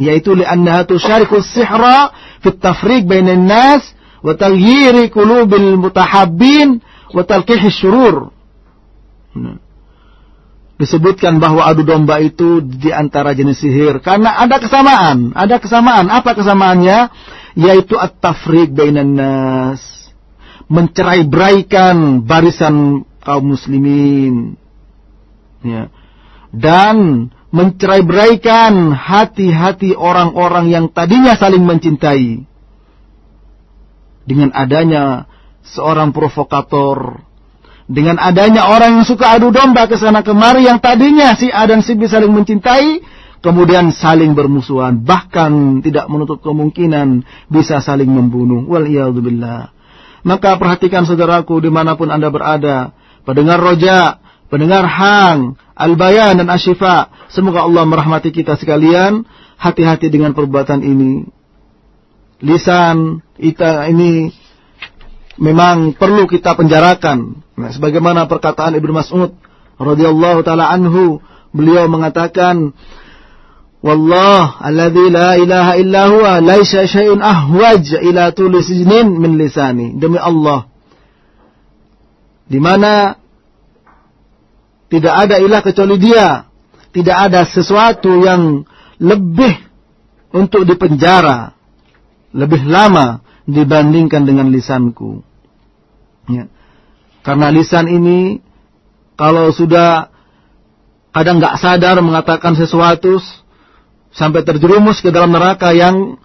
Yaitu li'annaha tusyariku sihra fit tafriq bainan nas wa taghyiri qulubil mutahabbin wa talqihi syurur. Nah disebutkan bahwa adu domba itu di antara jenis sihir karena ada kesamaan, ada kesamaan. Apa kesamaannya? Yaitu at-tafriq bainan nas. Mencerai-beraikan barisan kaum muslimin. Ya. Dan mencerai-beraikan hati-hati orang-orang yang tadinya saling mencintai. Dengan adanya seorang provokator dengan adanya orang yang suka adu domba ke sana kemari yang tadinya si A dan si B saling mencintai, kemudian saling bermusuhan, bahkan tidak menutup kemungkinan bisa saling membunuh. Wal Maka perhatikan saudaraku di mana pun anda berada, pendengar roja, pendengar hang, al-bayan dan asyifa. Semoga Allah merahmati kita sekalian. Hati-hati dengan perbuatan ini. Lisan kita ini memang perlu kita penjarakan. Nah, sebagaimana perkataan Ibnu Mas'ud radhiyallahu taala anhu, beliau mengatakan, "Wallah alladzi la ilaha illa huwa laisa syai'un ahwaj ila tuli sijnin min lisani." Demi Allah di mana tidak ada ilah kecuali Dia, tidak ada sesuatu yang lebih untuk dipenjara lebih lama dibandingkan dengan lisanku. Ya. Karena lisan ini kalau sudah kadang nggak sadar mengatakan sesuatu sampai terjerumus ke dalam neraka yang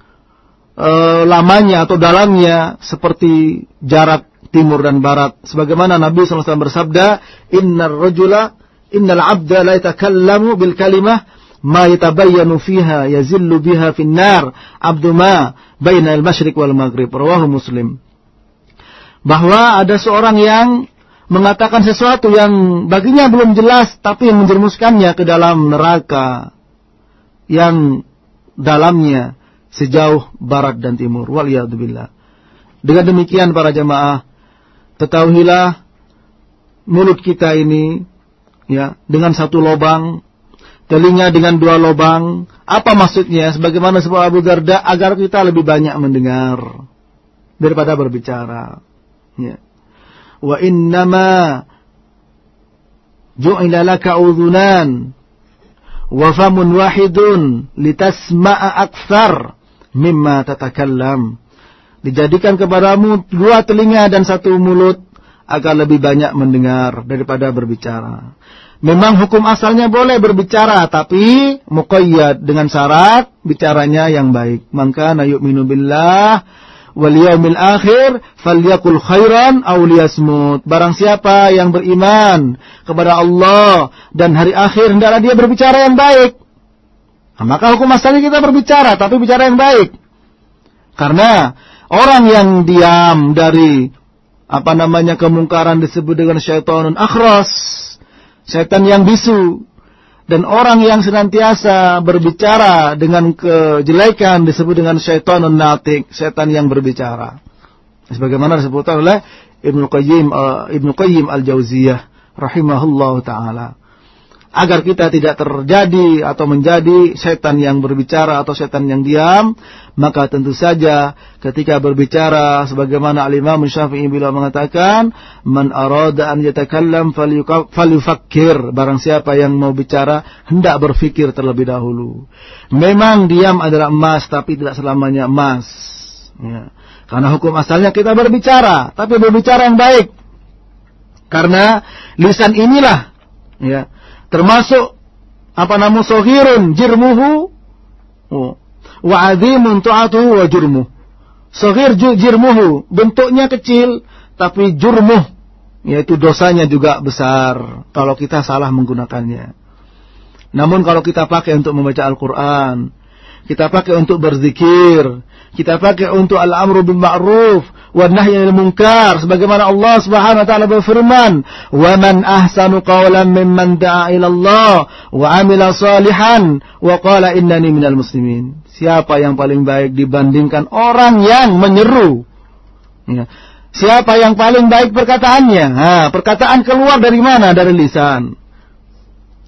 e, lamanya atau dalamnya seperti jarak timur dan barat. Sebagaimana Nabi SAW bersabda, Inna rajula, innal abda la yatakallamu bil kalimah ma yatabayyanu fiha yazillu biha finnar abdu ma baina al-masyriq wal maghrib. Rawahu Muslim. Bahwa ada seorang yang mengatakan sesuatu yang baginya belum jelas tapi menjermuskannya ke dalam neraka yang dalamnya sejauh barat dan timur. Waliyadzubillah. Dengan demikian para jemaah, ketahuilah mulut kita ini ya dengan satu lobang, telinga dengan dua lobang. Apa maksudnya? Sebagaimana sebuah Abu Darda agar kita lebih banyak mendengar daripada berbicara. Ya. Wa innama ju'ila laka udhunan wa famun wahidun litasma'a akthar mimma tatakallam. Dijadikan kepadamu dua telinga dan satu mulut agar lebih banyak mendengar daripada berbicara. Memang hukum asalnya boleh berbicara, tapi muqayyad dengan syarat bicaranya yang baik. Maka na yu'minu billah wal yaumil akhir falyakul khairan aw liyasmut. Barang siapa yang beriman kepada Allah dan hari akhir hendaklah dia berbicara yang baik. Nah, maka hukum asalnya kita berbicara, tapi bicara yang baik. Karena orang yang diam dari apa namanya kemungkaran disebut dengan syaitanun akhras setan yang bisu dan orang yang senantiasa berbicara dengan kejelekan disebut dengan syaitanun natik, setan yang berbicara. Sebagaimana disebutkan oleh Ibnu Qayyim uh, Ibnu Qayyim Al-Jauziyah rahimahullah taala agar kita tidak terjadi atau menjadi setan yang berbicara atau setan yang diam, maka tentu saja ketika berbicara sebagaimana Al-Imam Syafi'i bila mengatakan, "Man arada an yatakallam falyufakkir." Barang siapa yang mau bicara, hendak berfikir terlebih dahulu. Memang diam adalah emas, tapi tidak selamanya emas. Ya. Karena hukum asalnya kita berbicara, tapi berbicara yang baik. Karena lisan inilah ya termasuk apa nama sohirun jirmuhu oh, wa azimun tu'atuhu wa jurmuh. Sohir jirmuhu bentuknya kecil tapi jurmuh yaitu dosanya juga besar kalau kita salah menggunakannya. Namun kalau kita pakai untuk membaca Al-Quran, kita pakai untuk berzikir, kita pakai untuk al-amru bil ma'ruf wa nahyi anil sebagaimana Allah Subhanahu wa taala berfirman wa man ahsanu qawlan mimman da'a ila Allah wa amila salihan wa qala innani minal muslimin. Siapa yang paling baik dibandingkan orang yang menyeru? Ya. siapa yang paling baik perkataannya? Ha, perkataan keluar dari mana? Dari lisan.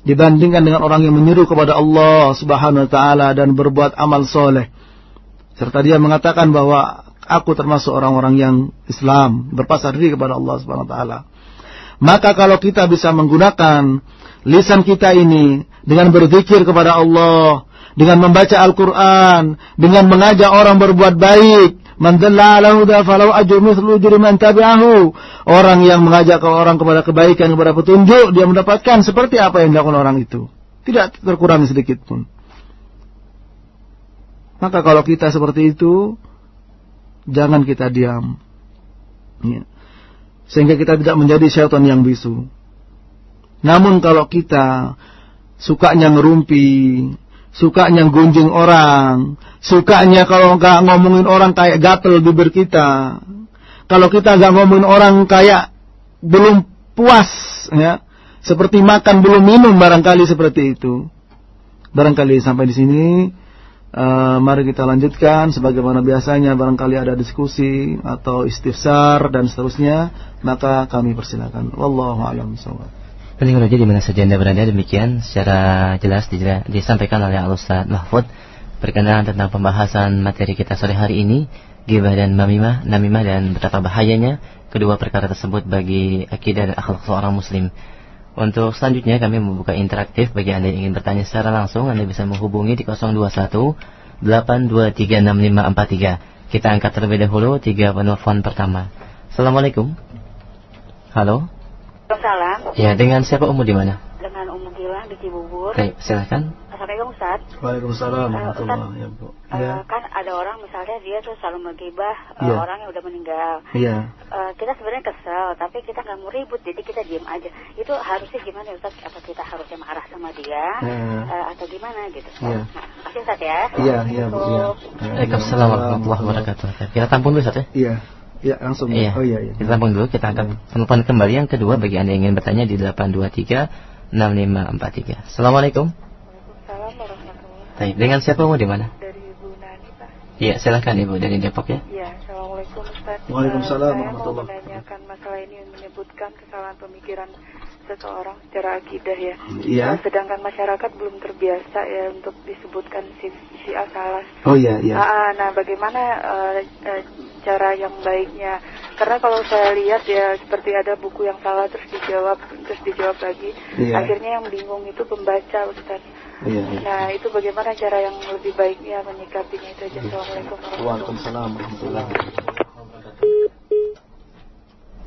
Dibandingkan dengan orang yang menyeru kepada Allah Subhanahu wa taala dan berbuat amal soleh. Serta dia mengatakan bahwa aku termasuk orang-orang yang Islam, berpasar diri kepada Allah Subhanahu wa taala. Maka kalau kita bisa menggunakan lisan kita ini dengan berzikir kepada Allah, dengan membaca Al-Qur'an, dengan mengajak orang berbuat baik. Orang yang mengajak orang kepada kebaikan, kepada petunjuk, dia mendapatkan seperti apa yang dilakukan orang itu. Tidak terkurang sedikit pun. Maka kalau kita seperti itu, jangan kita diam. Ya. Sehingga kita tidak menjadi syaitan yang bisu. Namun kalau kita sukanya ngerumpi, sukanya gunjing orang, sukanya kalau nggak ngomongin orang kayak gatel bibir kita, kalau kita nggak ngomongin orang kayak belum puas, ya, seperti makan belum minum barangkali seperti itu. Barangkali sampai di sini Uh, mari kita lanjutkan sebagaimana biasanya barangkali ada diskusi atau istifsar dan seterusnya maka kami persilakan wallahu a'lam bishawab Pendengar di mana saja Anda berada demikian secara jelas disampaikan oleh Al Ustaz Mahfud berkenaan tentang pembahasan materi kita sore hari ini gibah dan mamimah, namimah dan betapa bahayanya kedua perkara tersebut bagi akidah dan akhlak seorang muslim. Untuk selanjutnya kami membuka interaktif bagi Anda yang ingin bertanya secara langsung Anda bisa menghubungi di 021 8236543. Kita angkat terlebih dahulu tiga penelpon pertama. Assalamualaikum. Halo. Salam. Ya, dengan siapa Umu di mana? Dengan Umu Gilang di Cibubur. Baik, silakan. Assalamualaikum Ustaz. Waalaikumsalam warahmatullahi ya, Bu. Uh, kan ada orang misalnya dia tuh selalu menggibah uh, yeah. orang yang udah meninggal. Iya. Yeah. Uh, kita sebenarnya kesel, tapi kita nggak mau ribut, jadi kita diem aja. Itu harusnya gimana Ustaz? Apa kita harusnya marah sama dia yeah. uh, atau gimana gitu? Iya. Yeah. Nah, Ustaz ya. Iya, iya, Bu. Iya. Waalaikumsalam warahmatullahi wabarakatuh. Kita tampung dulu Ustaz ya. Iya. Iya, langsung. Iya. Oh iya, iya. Kita tampung dulu, kita akan telepon kembali yang kedua bagi Anda yang ingin bertanya di 823 6543. Assalamualaikum. Baik, dengan siapa mau di mana? Dari Ibu Nani, Pak. Iya, silakan Ibu dari Depok ya. Iya, Assalamualaikum Ustaz. Waalaikumsalam uh, Saya mau menanyakan masalah ini menyebutkan kesalahan pemikiran seseorang secara akidah ya. Iya. Uh, sedangkan masyarakat belum terbiasa ya untuk disebutkan si, si asalas. Oh iya, iya. Uh, nah, bagaimana uh, uh, cara yang baiknya? Karena kalau saya lihat ya seperti ada buku yang salah terus dijawab terus dijawab lagi. Iya. Akhirnya yang bingung itu pembaca Ustaz. Iya, iya. Nah, itu bagaimana cara yang lebih baiknya menyikapinya itu aja. Assalamualaikum warahmatullahi wabarakatuh.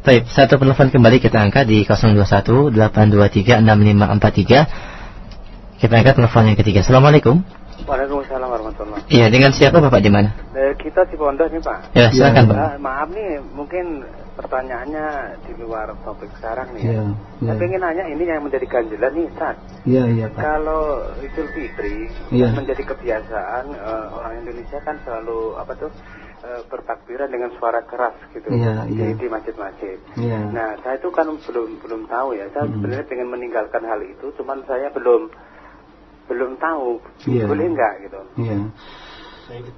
Baik, satu penelpon kembali kita angkat di 021 823 6543. Kita angkat telepon yang ketiga. Assalamualaikum. Waalaikumsalam warahmatullahi Iya, dengan siapa Bapak di mana? Eh, kita di Pondok nih Pak. Ya, silakan Pak. Uh, maaf nih, mungkin pertanyaannya di luar topik sekarang nih. Ya, ya. Saya ingin nanya ini yang menjadi ganjilan nih, Ustaz. Iya, iya Pak. Kalau Idul Fitri ya. menjadi kebiasaan uh, orang Indonesia kan selalu apa tuh uh, bertakbiran dengan suara keras gitu ya, di, ya. di masjid-masjid. Ya. Nah, saya itu kan belum belum tahu ya. Saya hmm. sebenarnya pengen meninggalkan hal itu, cuman saya belum belum tahu yeah. boleh nggak gitu. Yeah.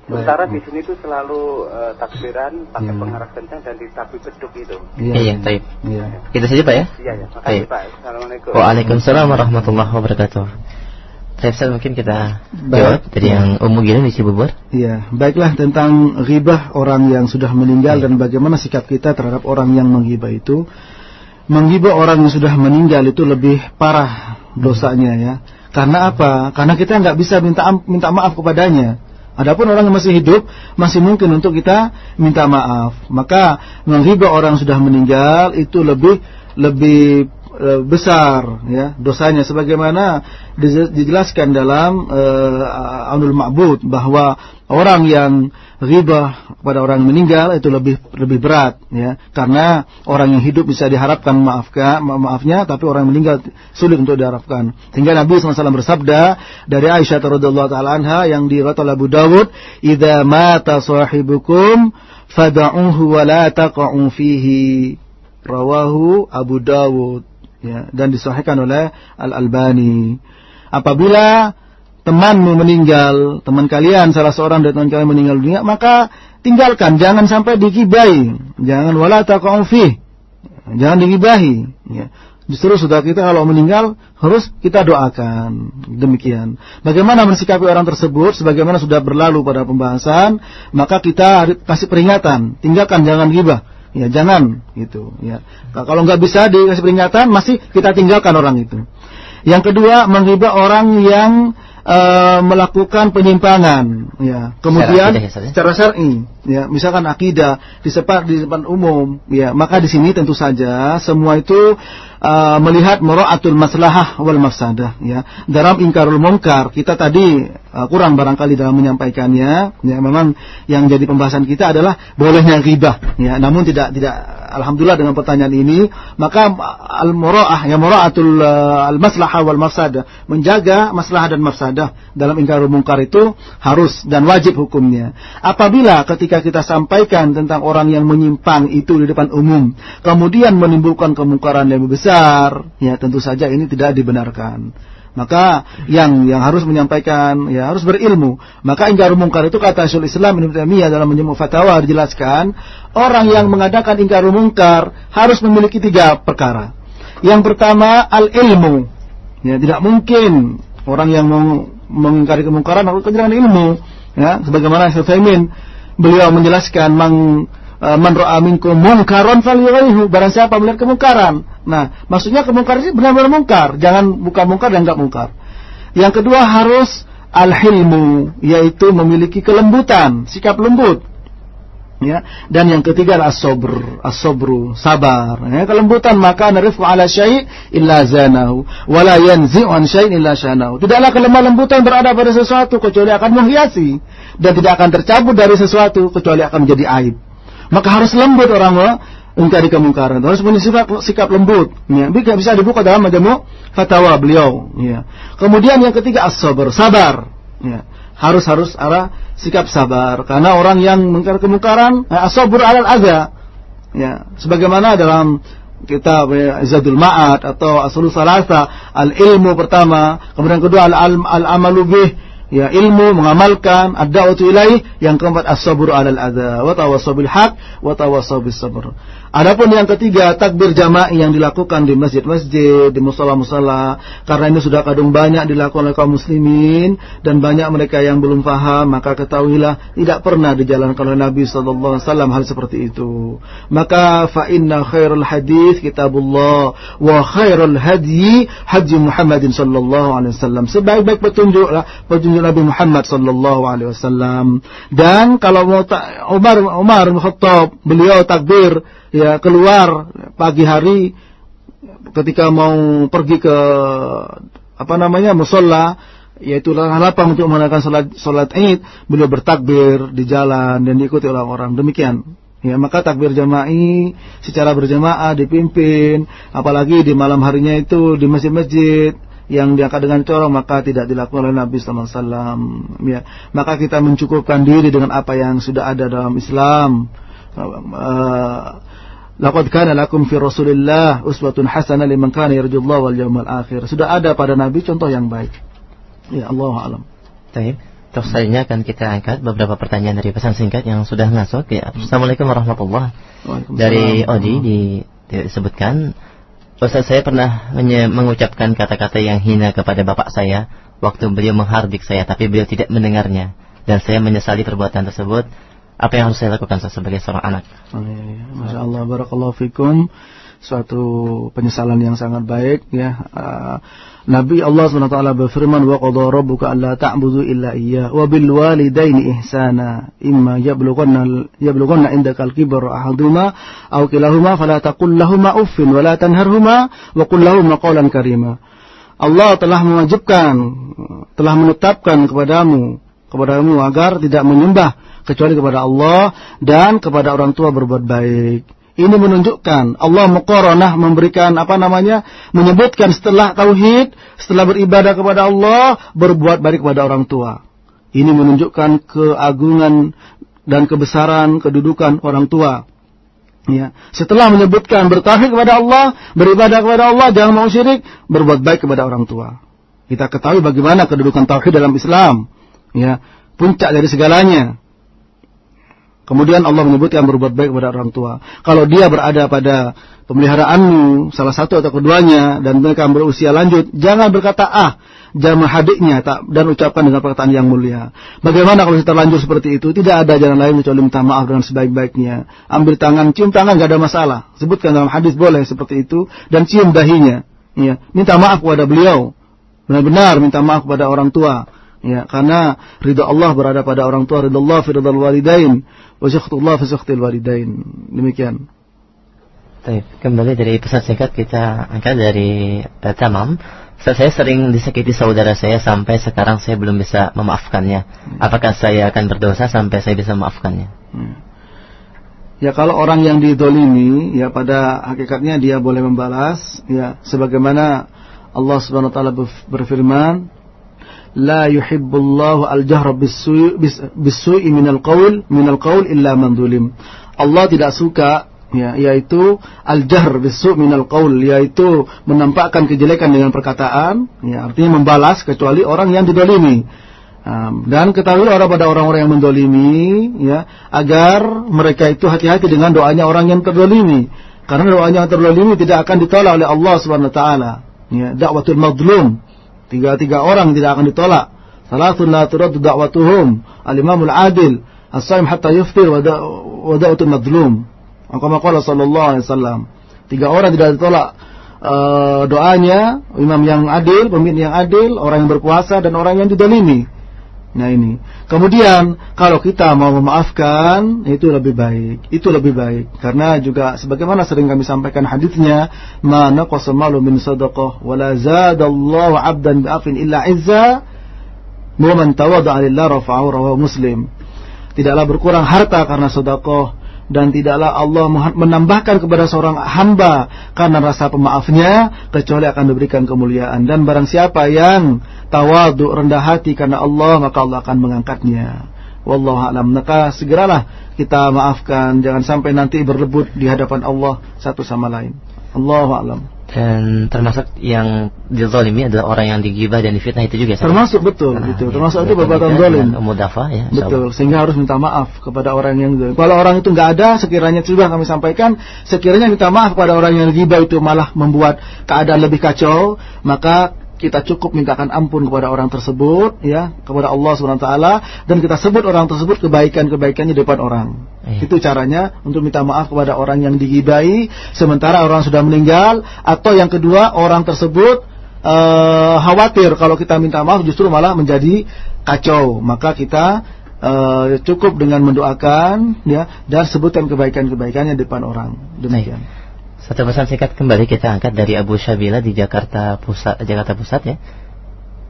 Sementara di sini tuh selalu uh, takbiran pakai yeah. pengeras kencang dan ditakbir beduk itu. Iya, iya, baik. Iya. Kita saja Pak ya? Iya, ya. Makasih Pak. Assalamualaikum. Waalaikumsalam warahmatullahi wabarakatuh. Saya mungkin kita jawab dari yang Umum Gilang di Cibubur. Iya, baiklah tentang ghibah orang yang sudah meninggal ya. dan bagaimana sikap kita terhadap orang yang menghibah itu. Menghibah orang yang sudah meninggal itu lebih parah dosanya ya karena apa? Karena kita nggak bisa minta minta maaf kepadanya. Adapun orang yang masih hidup masih mungkin untuk kita minta maaf. Maka menghibah orang yang sudah meninggal itu lebih lebih besar ya dosanya. Sebagaimana dijelaskan dalam uh, Aunul Ma'bud bahwa orang yang ghibah pada orang meninggal itu lebih lebih berat ya. Karena orang yang hidup bisa diharapkan maafkan ma maafnya tapi orang meninggal sulit untuk diharapkan. Sehingga Nabi SAW bersabda dari Aisyah radhiyallahu taala anha yang diriwayatkan oleh Abu Dawud idza mata sahibukum fad'uhu wa la taqa'u fihi. Rawahu Abu Dawud ya dan disahihkan oleh Al Albani apabila temanmu meninggal, teman kalian salah seorang dari teman kalian meninggal dunia, maka tinggalkan, jangan sampai digibai, jangan wala taqau Jangan digibahi, ya. Justru sudah kita kalau meninggal harus kita doakan. Demikian. Bagaimana mensikapi orang tersebut sebagaimana sudah berlalu pada pembahasan, maka kita kasih peringatan, tinggalkan jangan gibah. Ya jangan gitu ya. Kalau nggak bisa dikasih peringatan masih kita tinggalkan orang itu. Yang kedua, menghibah orang yang uh, melakukan penyimpangan ya kemudian secara, ya, secara syar'i ya misalkan akidah di sepat di depan umum ya maka di sini tentu saja semua itu uh, melihat muraatul maslahah wal mafsadah ya. Dalam ingkarul munkar kita tadi uh, kurang barangkali dalam menyampaikannya ya. Memang yang jadi pembahasan kita adalah bolehnya ghibah ya. Namun tidak tidak alhamdulillah dengan pertanyaan ini maka al muraah ya muraatul uh, al maslahah wal mafsadah menjaga maslahah dan mafsadah dalam ingkarul munkar itu harus dan wajib hukumnya. Apabila ketika kita sampaikan tentang orang yang menyimpang itu di depan umum kemudian menimbulkan kemungkaran yang besar besar, ya tentu saja ini tidak dibenarkan. Maka yang yang harus menyampaikan ya harus berilmu. Maka ingkar mungkar itu kata Syaikhul Islam Ibnu Taimiyah dalam menjemuk fatwa dijelaskan, orang yang mengadakan ingkar mungkar harus memiliki tiga perkara. Yang pertama al-ilmu. Ya, tidak mungkin orang yang mengingkari kemungkaran harus kehilangan ilmu. Ya, sebagaimana Syekh beliau menjelaskan mang Eh, man ra'a minkum munkaran falyughayyirhu barang siapa melihat kemungkaran. Nah, maksudnya kemungkaran ini benar-benar mungkar, jangan bukan mungkar dan enggak mungkar. Yang kedua harus al-hilmu, yaitu memiliki kelembutan, sikap lembut. ya. Dan yang ketiga adalah as-sabr as-sabru sabar. Ya kelembutan maka narifu ala syai' illa zanahu wala yanzi'u an syai'in illa syanahu tidaklah kelemah lembutan berada pada sesuatu kecuali akan menghiasi dan tidak akan tercabut dari sesuatu kecuali akan menjadi aib. Maka harus lembut orang ingkari kemungkaran. Harus punya sikap, sikap lembut. Ya bisa bisa dibuka dalam majmu fatwa beliau. Ya. Kemudian yang ketiga as-sabr. Sabar. Ya. Harus harus arah sikap sabar. Karena orang yang mengingkari kemungkaran eh, asabur alal adza. Ya. Sebagaimana dalam kitab ya, Zadul Ma'ad atau Aslul Salasa al ilmu pertama. Kemudian kedua al, al, al bih. Ya ilmu mengamalkan. Ad-da'watu ilaih. Yang keempat as-sabr 'alal adza. Wa bil haq wa sabr Adapun yang ketiga takbir jamaah yang dilakukan di masjid-masjid, di musala-musala karena ini sudah kadung banyak dilakukan oleh kaum muslimin dan banyak mereka yang belum paham, maka ketahuilah tidak pernah dijalankan oleh Nabi sallallahu alaihi hal seperti itu. Maka fa inna khairul hadis kitabullah wa khairul hadyi haji Muhammadin sallallahu alaihi wasallam. Sebaik-baik petunjuk petunjuk Nabi Muhammad sallallahu alaihi wasallam. Dan kalau mau Umar Umar Khattab beliau takbir ya keluar pagi hari ketika mau pergi ke apa namanya musola yaitu lapang untuk melakukan salat salat Id beliau bertakbir di jalan dan diikuti oleh orang demikian. Ya maka takbir jama'i secara berjamaah dipimpin apalagi di malam harinya itu di masjid-masjid yang diangkat dengan corong maka tidak dilakukan oleh Nabi sallallahu ya maka kita mencukupkan diri dengan apa yang sudah ada dalam Islam. Uh, Laqad kana lakum fi Rasulillah uswatun hasanah liman kana yarjullaha wal yawmal akhir. Sudah ada pada Nabi contoh yang baik. Ya Allah alam. Baik. Terus selanjutnya akan kita angkat beberapa pertanyaan dari pesan singkat yang sudah masuk. Ya. Assalamualaikum warahmatullahi wabarakatuh. Dari Odi di, disebutkan Ustaz saya pernah mengucapkan kata-kata yang hina kepada bapak saya waktu beliau menghardik saya tapi beliau tidak mendengarnya dan saya menyesali perbuatan tersebut apa yang harus saya lakukan sebagai seorang anak? Iya, iya. Masya Allah, barakallahu fikum. Suatu penyesalan yang sangat baik ya. Uh, Nabi Allah SWT berfirman wa qadha rabbuka alla ta'budu illa iyyah wa bil walidaini ihsana imma yablughanna yablughanna indaka al-kibar ahaduhuma aw kilahuma fala taqul lahumā uffin wa la tanharhuma wa qul lahumā qawlan karima. Allah telah mewajibkan telah menetapkan kepadamu kepadamu agar tidak menyembah kecuali kepada Allah dan kepada orang tua berbuat baik. Ini menunjukkan Allah muqaranah memberikan apa namanya? menyebutkan setelah tauhid, setelah beribadah kepada Allah, berbuat baik kepada orang tua. Ini menunjukkan keagungan dan kebesaran kedudukan orang tua. Ya. Setelah menyebutkan bertauhid kepada Allah, beribadah kepada Allah, jangan mau syirik, berbuat baik kepada orang tua. Kita ketahui bagaimana kedudukan tauhid dalam Islam. Ya, puncak dari segalanya. Kemudian Allah menyebutkan berbuat baik kepada orang tua. Kalau dia berada pada pemeliharaanmu, salah satu atau keduanya, dan mereka berusia lanjut, jangan berkata ah, jangan hadiknya tak, dan ucapkan dengan perkataan yang mulia. Bagaimana kalau kita terlanjur seperti itu? Tidak ada jalan lain kecuali minta maaf dengan sebaik-baiknya. Ambil tangan, cium tangan, gak ada masalah. Sebutkan dalam hadis boleh seperti itu, dan cium dahinya. Ya, minta maaf kepada beliau. Benar-benar minta maaf kepada orang tua. Ya, karena ridha Allah berada pada orang tua, ridha Allah fi ridha walidain wa sakhtullah fi sakhtil walidain. Demikian. Baik, kembali dari pesan singkat kita angkat dari uh, Tamam. Saya sering disakiti saudara saya sampai sekarang saya belum bisa memaafkannya. Hmm. Apakah saya akan berdosa sampai saya bisa memaafkannya? Hmm. Ya kalau orang yang didolimi, ya pada hakikatnya dia boleh membalas, ya sebagaimana Allah Subhanahu Wa Taala berfirman, la yuhibbullahu al-jahra bis-su'i minal qaul minal qaul illa man zulim. Allah tidak suka ya yaitu al-jahr bis-su' minal qaul yaitu menampakkan kejelekan dengan perkataan ya artinya membalas kecuali orang yang didolimi. Um, dan ketahui orang pada orang-orang yang mendolimi ya agar mereka itu hati-hati dengan doanya orang yang terdolimi karena doanya yang terdolimi tidak akan ditolak oleh Allah Subhanahu wa taala ya dakwatul madlum Tiga-tiga orang tidak akan ditolak. Salasun la turaddu da'watuhum. Al-imamul adil. As-saim hatta yuftir wa da'watul madlum. Maka qala sallallahu alaihi wasallam. Tiga orang tidak ditolak uh, doanya, imam yang adil, pemimpin yang adil, orang yang berpuasa dan orang yang didolimi. Nah ini. Kemudian kalau kita mau memaafkan itu lebih baik. Itu lebih baik karena juga sebagaimana sering kami sampaikan hadisnya, "Mana qasamalu min sadaqah wa la zadallahu 'abdan bi'afin illa 'izza." Wa man tawadda'a lillahi rafa'ahu rawahu Muslim. Tidaklah berkurang harta karena sedekah dan tidaklah Allah menambahkan kepada seorang hamba karena rasa pemaafnya kecuali akan diberikan kemuliaan. Dan barang siapa yang tawadu rendah hati karena Allah maka Allah akan mengangkatnya. Wallahu alam. Maka segeralah kita maafkan. Jangan sampai nanti berlebut di hadapan Allah satu sama lain. Allahu alam dan termasuk yang dizalimi adalah orang yang digibah dan difitnah itu juga termasuk betul nah, itu termasuk ya, itu perbuatan zalim. mudafa ya betul sehingga harus minta maaf kepada orang yang kalau orang itu nggak ada sekiranya sudah kami sampaikan sekiranya minta maaf kepada orang yang digibah itu malah membuat keadaan lebih kacau maka kita cukup mintakan ampun kepada orang tersebut ya kepada Allah Subhanahu taala dan kita sebut orang tersebut kebaikan-kebaikannya di depan orang. Iya. Itu caranya untuk minta maaf kepada orang yang digibai sementara orang sudah meninggal atau yang kedua orang tersebut uh, khawatir kalau kita minta maaf justru malah menjadi kacau. Maka kita uh, cukup dengan mendoakan ya dan sebutkan kebaikan-kebaikannya di depan orang. Demikian. Iya. Satu pesan singkat kembali kita angkat dari Abu Syabila di Jakarta Pusat, Jakarta Pusat ya.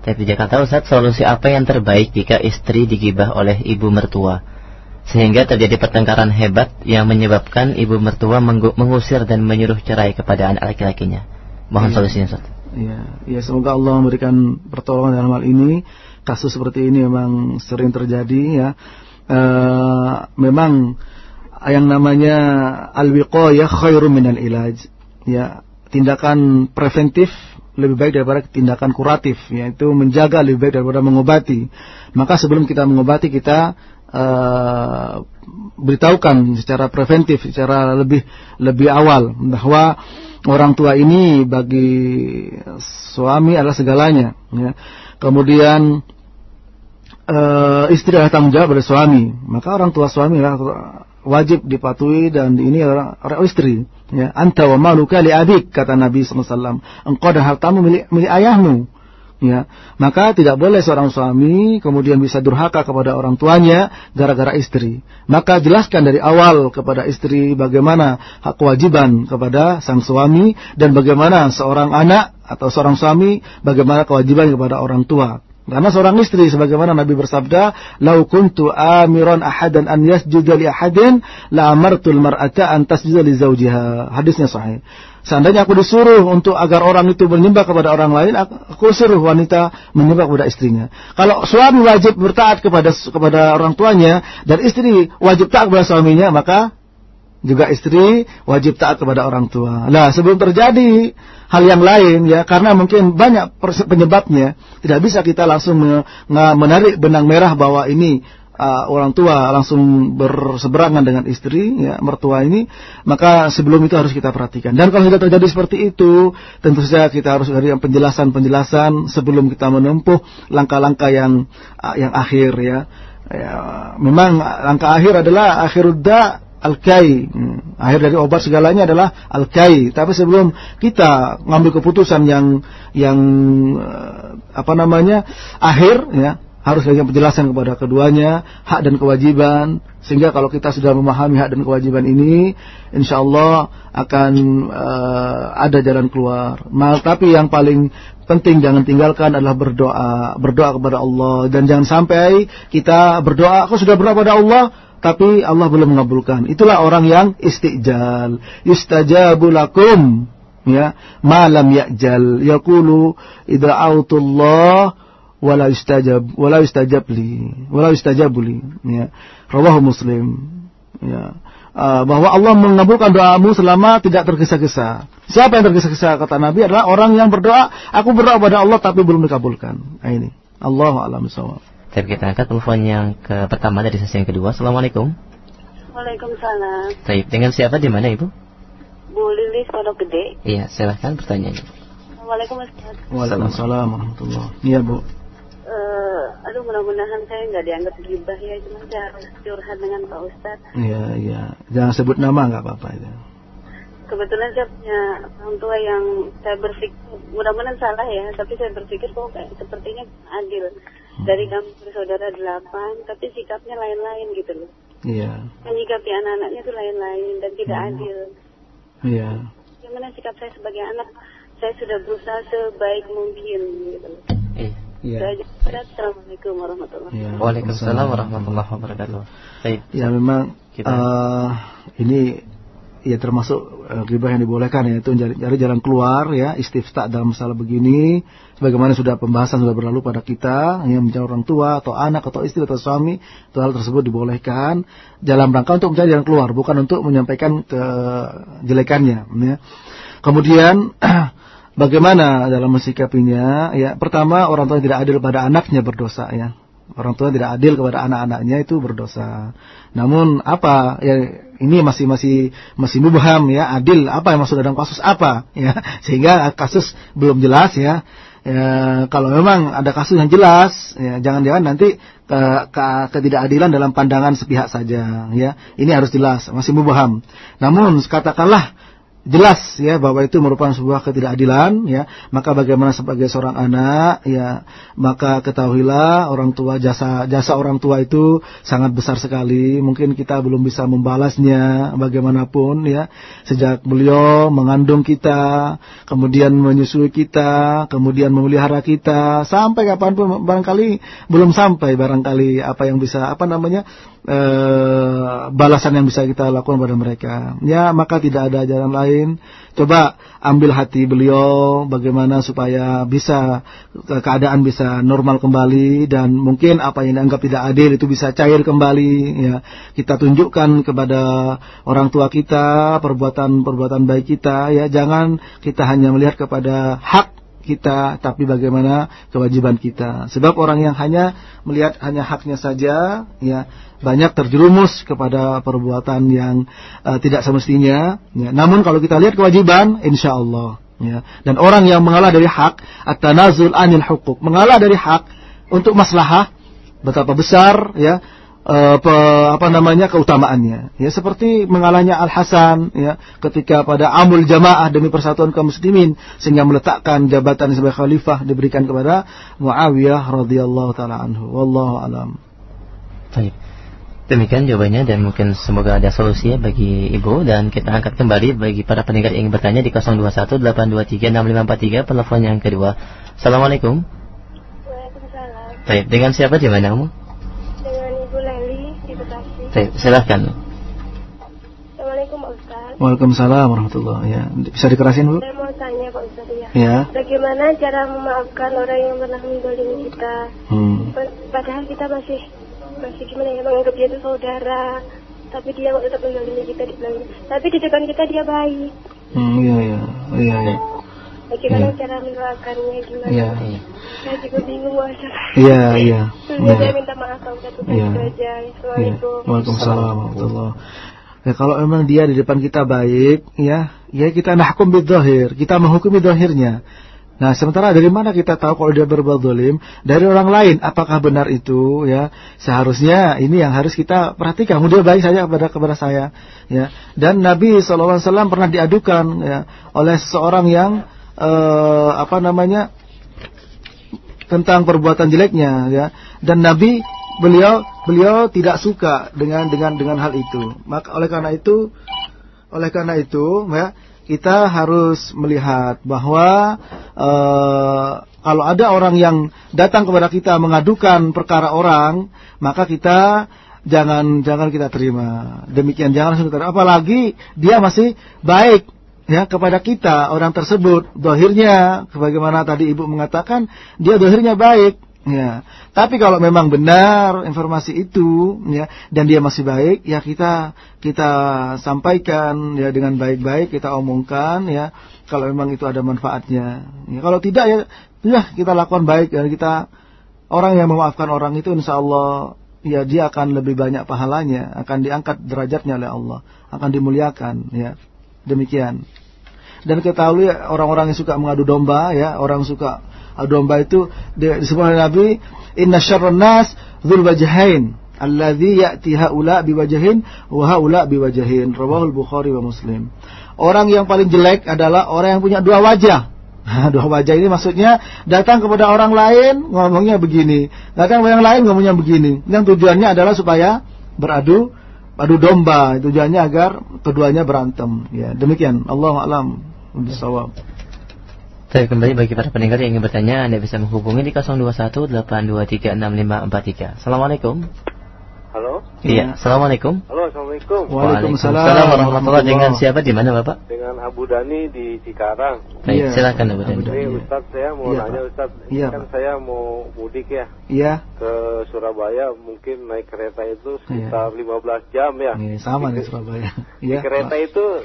Tapi di Jakarta Pusat, solusi apa yang terbaik jika istri digibah oleh ibu mertua? Sehingga terjadi pertengkaran hebat yang menyebabkan ibu mertua mengusir dan menyuruh cerai kepada anak laki-lakinya. Mohon ya. solusinya Ustaz. Ya, ya semoga Allah memberikan pertolongan dalam hal ini. Kasus seperti ini memang sering terjadi ya. Uh, memang yang namanya al-wiqayah khairum minal ilaj. Ya, tindakan preventif lebih baik daripada tindakan kuratif, yaitu menjaga lebih baik daripada mengobati. Maka sebelum kita mengobati kita uh, beritahukan secara preventif, secara lebih lebih awal bahwa orang tua ini bagi suami adalah segalanya. Ya. Kemudian uh, istri adalah tanggung jawab dari suami, maka orang tua suami adalah wajib dipatuhi dan ini orang, orang istri ya. Anta wa maluka li abik kata Nabi SAW engkau dan hartamu milik, milik ayahmu ya. Maka tidak boleh seorang suami kemudian bisa durhaka kepada orang tuanya gara-gara istri. Maka jelaskan dari awal kepada istri bagaimana hak kewajiban kepada sang suami dan bagaimana seorang anak atau seorang suami bagaimana kewajiban kepada orang tua karena seorang istri sebagaimana Nabi bersabda, "Lau kuntu amiran ahadan an yasjuda li ahadin, la amartul mar'ata an tasjuda li zawjiha." Hadisnya sahih. Seandainya aku disuruh untuk agar orang itu menyembah kepada orang lain, aku suruh wanita menyembah kepada istrinya. Kalau suami wajib bertaat kepada kepada orang tuanya dan istri wajib taat kepada suaminya, maka juga istri wajib taat kepada orang tua. Nah, sebelum terjadi hal yang lain ya, karena mungkin banyak penyebabnya, tidak bisa kita langsung menarik benang merah bahwa ini uh, orang tua langsung berseberangan dengan istri ya mertua ini maka sebelum itu harus kita perhatikan dan kalau sudah terjadi seperti itu tentu saja kita harus dari penjelasan-penjelasan sebelum kita menempuh langkah-langkah yang uh, yang akhir ya. ya memang langkah akhir adalah akhirudda al-kai. Hmm. Akhir dari obat segalanya adalah al-kai. Tapi sebelum kita ngambil keputusan yang yang eh, apa namanya? akhir ya, harus berikan penjelasan kepada keduanya hak dan kewajiban sehingga kalau kita sudah memahami hak dan kewajiban ini insya Allah akan uh, ada jalan keluar. Nah, tapi yang paling penting jangan tinggalkan adalah berdoa berdoa kepada Allah dan jangan sampai kita berdoa aku sudah berdoa kepada Allah tapi Allah belum mengabulkan. Itulah orang yang istijal. Yustajabu lakum ya malam ya'jal yaqulu ida'autullah wala yustajab wala yustajab li wala yustajabu li ya rawahu muslim ya uh, bahwa Allah mengabulkan doamu selama tidak tergesa-gesa. Siapa yang tergesa-gesa kata Nabi adalah orang yang berdoa, aku berdoa pada Allah tapi belum dikabulkan. Nah, ini. Allahu a'lam tapi kita angkat telepon yang ke pertama dari sesi yang kedua. Assalamualaikum. Waalaikumsalam. Baik, dengan siapa di mana Ibu? Bu Lilis Pondok Gede. Iya, silahkan pertanyaannya. Ustaz. Waalaikumsalam warahmatullahi Iya, Bu. Uh, aduh mudah-mudahan saya nggak dianggap gibah ya cuma saya harus curhat dengan Pak Ustaz. Iya iya jangan sebut nama nggak apa-apa itu. Kebetulan saya punya orang tua yang saya berpikir mudah-mudahan salah ya tapi saya berpikir kok kayak sepertinya adil dari kami bersaudara delapan tapi sikapnya lain-lain gitu loh iya menyikapi anak-anaknya itu lain-lain dan tidak hmm. adil iya gimana sikap saya sebagai anak saya sudah berusaha sebaik mungkin gitu loh iya Ya. Assalamualaikum warahmatullahi wabarakatuh. Waalaikumsalam warahmatullahi wabarakatuh. Baik. Ya memang kita uh, ini ya termasuk uh, ghibah yang dibolehkan ya itu cari jalan keluar ya istifta dalam masalah begini sebagaimana sudah pembahasan sudah berlalu pada kita yang mencari orang tua atau anak atau istri atau suami itu hal tersebut dibolehkan. Dalam rangka untuk mencari jalan keluar bukan untuk menyampaikan kejelekannya ya. kemudian *clears throat* bagaimana dalam mensikapinya ya? Pertama orang tua tidak adil pada anaknya berdosa ya orang tua tidak adil kepada anak-anaknya itu berdosa. Namun apa ya ini masih masih masih mubham ya adil apa yang maksud dalam kasus apa ya *laughs* sehingga kasus belum jelas ya. Ya, kalau memang ada kasus yang jelas, ya, jangan-jangan nanti ke, ke, ketidakadilan dalam pandangan sepihak saja, ya. Ini harus jelas, masih mubaham. Namun katakanlah jelas ya bahwa itu merupakan sebuah ketidakadilan ya. Maka bagaimana sebagai seorang anak ya maka ketahuilah orang tua jasa jasa orang tua itu sangat besar sekali. Mungkin kita belum bisa membalasnya bagaimanapun ya. Sejak beliau mengandung kita kemudian menyusui kita kemudian memelihara kita sampai kapan pun barangkali belum sampai barangkali apa yang bisa apa namanya eh, balasan yang bisa kita lakukan pada mereka ya maka tidak ada jalan lain. Coba ambil hati beliau bagaimana supaya bisa keadaan bisa normal kembali dan mungkin apa yang dianggap tidak adil itu bisa cair kembali ya. Kita tunjukkan kepada orang tua kita perbuatan-perbuatan baik kita ya. Jangan kita hanya melihat kepada hak kita, tapi bagaimana kewajiban kita. Sebab orang yang hanya melihat hanya haknya saja, ya banyak terjerumus kepada perbuatan yang uh, tidak semestinya. Ya. Namun kalau kita lihat kewajiban, insya Allah. Ya. Dan orang yang mengalah dari hak, at-tanazul anil hukuk, mengalah dari hak untuk maslahah, betapa besar ya uh, pe, apa namanya keutamaannya ya seperti mengalahnya Al Hasan ya ketika pada amul jamaah demi persatuan kaum muslimin sehingga meletakkan jabatan sebagai khalifah diberikan kepada Muawiyah radhiyallahu taala anhu wallahu alam Baik. Demikian jawabannya dan mungkin semoga ada solusi ya bagi Ibu dan kita angkat kembali bagi para pendengar yang ingin bertanya di 0218236543 telepon yang kedua. Assalamualaikum. Waalaikumsalam. Baik, dengan siapa di mana kamu? Baik, silahkan. Assalamualaikum Pak Ustaz. Waalaikumsalam warahmatullahi ya. Bisa dikerasin Bu? Saya mau tanya Pak Ustaz ya. Ya. Bagaimana cara memaafkan orang yang pernah mendolimi kita? Hmm. Padahal kita masih masih gimana ya menganggap dia itu saudara, tapi dia tetap mendolimi kita di belakang. Tapi di depan kita dia baik. Hmm, iya iya. Iya iya. Bagaimana ya. cara mendoakannya gimana? Iya. Saya juga bingung wajah. Iya iya. Ya. Saya minta maaf kalau saya ya. aja. Assalamualaikum. Waalaikumsalam warahmatullahi Ya kalau memang dia di depan kita baik, ya, ya kita nahkum bidzahir, kita menghukumi zahirnya. Nah, sementara dari mana kita tahu kalau dia berbuat zalim? Dari orang lain. Apakah benar itu? Ya, seharusnya ini yang harus kita perhatikan. Dia baik saja kepada kepada saya. Ya, dan Nabi saw pernah diadukan ya oleh seseorang yang uh, apa namanya tentang perbuatan jeleknya ya. Dan Nabi beliau beliau tidak suka dengan dengan dengan hal itu. Maka oleh karena itu oleh karena itu ya kita harus melihat bahwa uh, kalau ada orang yang datang kepada kita mengadukan perkara orang maka kita jangan jangan kita terima. Demikian jangan langsung kita apalagi dia masih baik ya kepada kita orang tersebut dohirnya sebagaimana tadi ibu mengatakan dia dohirnya baik ya. Tapi kalau memang benar informasi itu ya dan dia masih baik ya kita kita sampaikan ya dengan baik-baik kita omongkan ya kalau memang itu ada manfaatnya. Ya, kalau tidak ya ya kita lakukan baik dan kita orang yang memaafkan orang itu insya Allah ya dia akan lebih banyak pahalanya akan diangkat derajatnya oleh Allah akan dimuliakan ya Demikian. Dan ketahui orang-orang yang suka mengadu domba ya, orang suka adu domba itu disebut oleh Nabi, "Inna syarran nas dzul wajhain." Alladzi ya'ti haula biwajhin wa haula. Rawahul Bukhari wa Muslim. Orang yang paling jelek adalah orang yang punya dua wajah. *laughs* dua wajah ini maksudnya datang kepada orang lain ngomongnya begini, datang kepada yang lain ngomongnya begini. Yang tujuannya adalah supaya beradu adu domba. Tujuannya agar keduanya berantem. Ya, demikian. Allah alam bisawab. Saya kembali bagi para pendengar yang ingin bertanya, Anda bisa menghubungi di 021 823 6543. Assalamualaikum. Halo? Iya, Assalamualaikum. Halo, Assalamualaikum. Waalaikumsalam warahmatullahi Dengan siapa di mana Bapak? Dengan Abu Dani di Cikarang. Baik, ya. silakan Abu Dani. Ini Ustaz saya mau ya, nanya Ustaz, ya, kan saya mau mudik ya. Iya. Ke Surabaya mungkin naik kereta itu sekitar ya. 15 jam ya. Iya, sama di Surabaya. Iya. kereta itu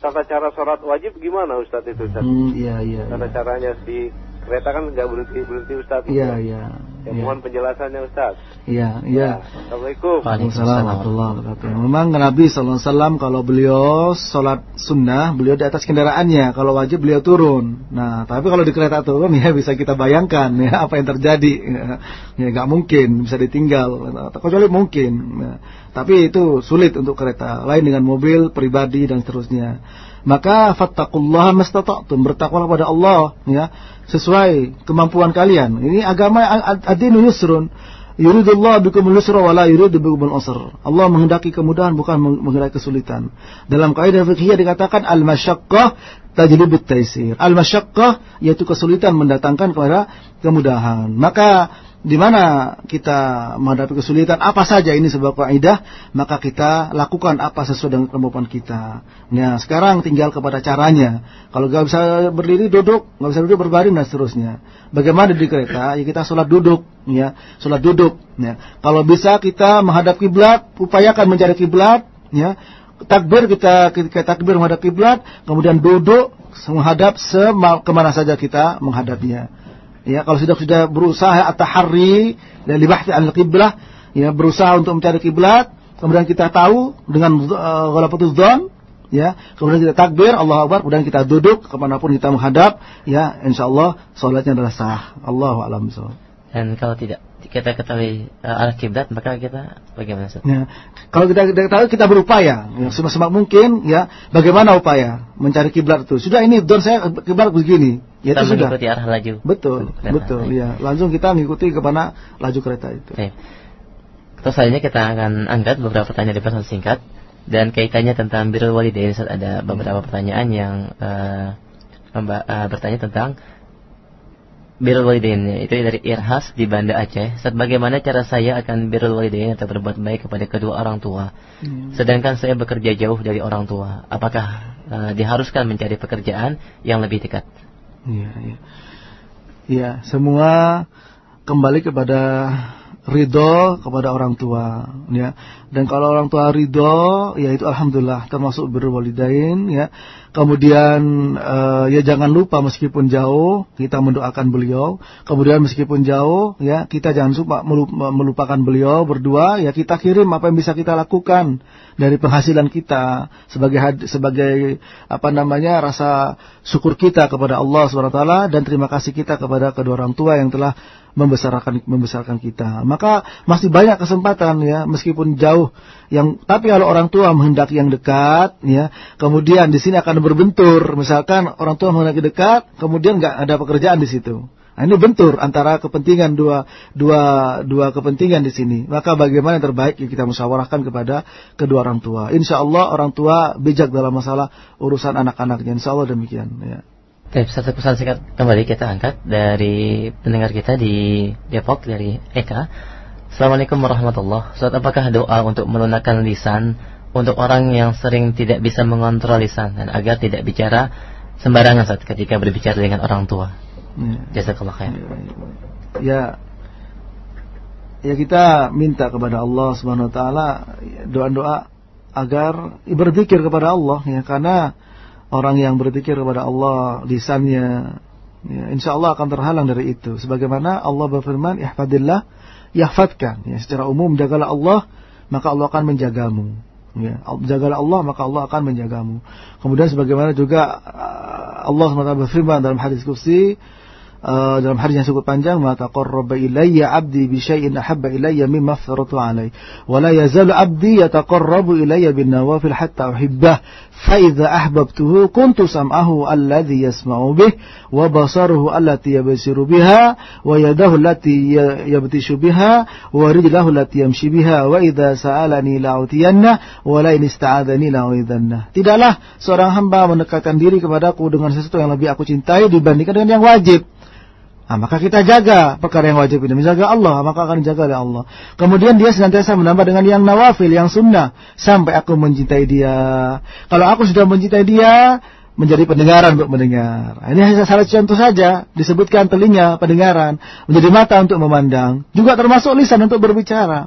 tata cara sholat wajib gimana Ustaz itu Ustaz? Hmm, iya, iya. Tata iya. caranya di kereta kan nggak berhenti berhenti Ustaz. Iya iya. Ya, ya. Mohon penjelasannya Ustaz. Iya iya. Ya. Assalamualaikum. Waalaikumsalam warahmatullahi wabarakatuh. Memang Nabi SAW kalau beliau sholat sunnah beliau di atas kendaraannya. Kalau wajib beliau turun. Nah tapi kalau di kereta turun ya bisa kita bayangkan ya apa yang terjadi. Ya nggak mungkin bisa ditinggal. Kecuali mungkin. Ya. Tapi itu sulit untuk kereta. Lain dengan mobil pribadi dan seterusnya maka fattaqullaha mastata'tum. Bertakwalah kepada Allah ya. Sesuai kemampuan kalian. Ini agama ad-dinu yusrun. Yuridullah bikumul yusra wa la yuridu bikumul usr. Allah menghendaki kemudahan bukan menghendaki kesulitan. Dalam kaidah fikih dikatakan al-masyaqqah tajlibut taisir al-masyaqqah yaitu kesulitan mendatangkan kepada kemudahan. Maka di mana kita menghadapi kesulitan apa saja ini sebuah kaidah maka kita lakukan apa sesuai dengan kemampuan kita. Nah sekarang tinggal kepada caranya. Kalau nggak bisa berdiri duduk, nggak bisa duduk berbaring dan seterusnya. Bagaimana di kereta? Ya kita sholat duduk, ya sholat duduk. Ya. Kalau bisa kita menghadap kiblat, upayakan mencari kiblat, ya takbir kita kita takbir menghadap kiblat, kemudian duduk menghadap ke mana saja kita menghadapnya. Ya, kalau sudah sudah berusaha at-tahri dan libahti al-qiblah, ya berusaha untuk mencari kiblat, kemudian kita tahu dengan uh, ya, kemudian kita takbir Allah Akbar, kemudian kita duduk ke mana pun kita menghadap, ya, insyaallah salatnya adalah sah. Allahu a'lam Dan kalau tidak kita ketahui uh, arah kiblat maka kita bagaimana Ustaz? Ya. Kalau kita tahu kita berupaya ya, semaksimal mungkin ya bagaimana upaya mencari kiblat itu. Sudah ini don saya kiblat begini. Ya kita itu mengikuti arah laju. Betul, betul ya. Langsung kita mengikuti ke mana laju kereta itu. Baik. Terus selanjutnya kita akan angkat beberapa pertanyaan di pesan singkat dan kaitannya tentang birrul walidain ada beberapa pertanyaan yang uh, uh, bertanya tentang birrul walidain itu dari Irhas di Banda Aceh. Saat bagaimana cara saya akan birrul walidain atau berbuat baik kepada kedua orang tua. Hmm. Sedangkan saya bekerja jauh dari orang tua. Apakah uh, diharuskan mencari pekerjaan yang lebih dekat? Iya, iya. Iya, semua kembali kepada ridho kepada orang tua ya. Dan kalau orang tua ridho ya itu alhamdulillah termasuk berwalidain ya. Kemudian uh, ya jangan lupa meskipun jauh kita mendoakan beliau. Kemudian meskipun jauh ya kita jangan lupa melupakan beliau berdua ya kita kirim apa yang bisa kita lakukan dari penghasilan kita sebagai sebagai apa namanya rasa syukur kita kepada Allah swt dan terima kasih kita kepada kedua orang tua yang telah membesarkan membesarkan kita. Maka masih banyak kesempatan ya meskipun jauh yang tapi kalau orang tua menghendaki yang dekat ya, kemudian di sini akan berbentur. Misalkan orang tua menghendaki dekat, kemudian nggak ada pekerjaan di situ. Nah, ini bentur antara kepentingan dua dua dua kepentingan di sini. Maka bagaimana yang terbaik yang kita musyawarahkan kepada kedua orang tua. Insya Allah orang tua bijak dalam masalah urusan anak-anaknya. Insya Allah demikian. Ya. Oke, satu pesan singkat kembali kita angkat dari pendengar kita di Depok dari Eka. Assalamualaikum warahmatullahi wabarakatuh. apakah doa untuk melunakkan lisan untuk orang yang sering tidak bisa mengontrol lisan dan agar tidak bicara sembarangan saat ketika berbicara dengan orang tua? Ya. Jazakallah khair. Ya. Ya kita minta kepada Allah Subhanahu wa taala doa-doa agar berzikir kepada Allah ya karena orang yang berzikir kepada Allah lisannya ya, insya Allah akan terhalang dari itu. Sebagaimana Allah berfirman ihfadillah yahfadkan. Ya, secara umum jagalah Allah maka Allah akan menjagamu. Ya, jagalah Allah maka Allah akan menjagamu. Kemudian sebagaimana juga uh, Allah SWT berfirman dalam hadis kursi uh, dalam hadis yang cukup panjang ma taqarraba ilayya 'abdi bi syai'in ahabba ilayya mimma aftaratu alayhi. Wa yazalu 'abdi yataqarrabu ilayya bin nawafil hatta uhibbah fa ahbabtuhu kuntu sam'ahu alladhi yasma'u bih wa basaruhu allati yabsiru biha wa yadahu allati yabtishu biha wa rijlahu allati yamshi biha wa sa'alani la'utiyanna wa ista'adani tidaklah seorang hamba mendekatkan diri kepadaku dengan sesuatu yang lebih aku cintai dibandingkan dengan yang wajib Nah, maka kita jaga perkara yang wajib ini. Menjaga Allah, maka akan dijaga oleh Allah. Kemudian dia senantiasa menambah dengan yang nawafil, yang sunnah. Sampai aku mencintai dia. Kalau aku sudah mencintai dia, menjadi pendengaran untuk mendengar. Nah, ini hanya salah contoh saja. Disebutkan telinga, pendengaran. Menjadi mata untuk memandang. Juga termasuk lisan untuk berbicara.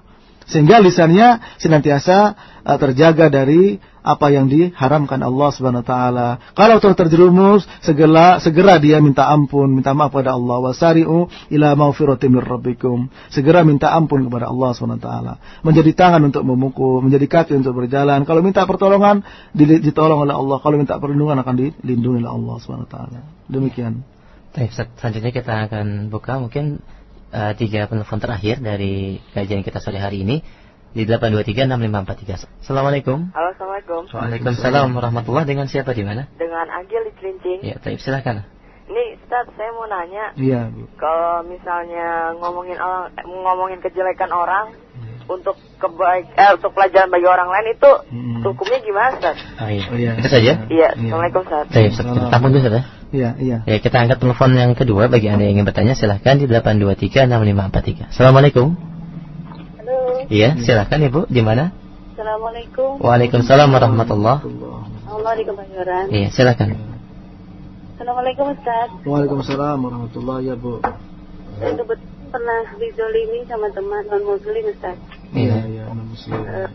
Sehingga lisannya senantiasa uh, terjaga dari apa yang diharamkan Allah Subhanahu wa taala. Kalau telah terjerumus, segera segera dia minta ampun, minta maaf kepada Allah. Wasari'u ila maufiratin mir rabbikum. Segera minta ampun kepada Allah Subhanahu wa taala. Menjadi tangan untuk memukul, menjadi kaki untuk berjalan. Kalau minta pertolongan ditolong oleh Allah, kalau minta perlindungan akan dilindungi oleh Allah Subhanahu wa taala. Demikian. Baik, selanjutnya kita akan buka mungkin uh, tiga penelpon terakhir dari kajian kita sore hari ini di 8236543. Assalamualaikum. Halo, Assalamualaikum. Waalaikumsalam warahmatullahi Dengan siapa di mana? Dengan Agil di Cilincing. Ya, baik, silakan. Ini Ustaz, saya mau nanya. Iya, Kalau misalnya ngomongin orang ngomongin kejelekan orang hmm. untuk kebaik eh untuk pelajaran bagi orang lain itu hmm. hukumnya gimana, Ustaz? Oh, iya. Oh, iya. Itu saja? Iya, iya. Assalamualaikum, Ustaz. Baik, tampun Ustaz. Iya, iya. Ya, kita angkat telepon yang kedua bagi Anda yang ingin bertanya silahkan di 8236543. Assalamualaikum. Iya, silahkan Ibu. Di mana? Assalamualaikum. Waalaikumsalam warahmatullahi Allah di Kebayoran. Iya, silahkan. Assalamualaikum Ustaz. Waalaikumsalam warahmatullahi ya Bu. Saya kebetulan pernah dizolimi sama teman non muslim Ustaz. Iya, iya, non muslim. Uh,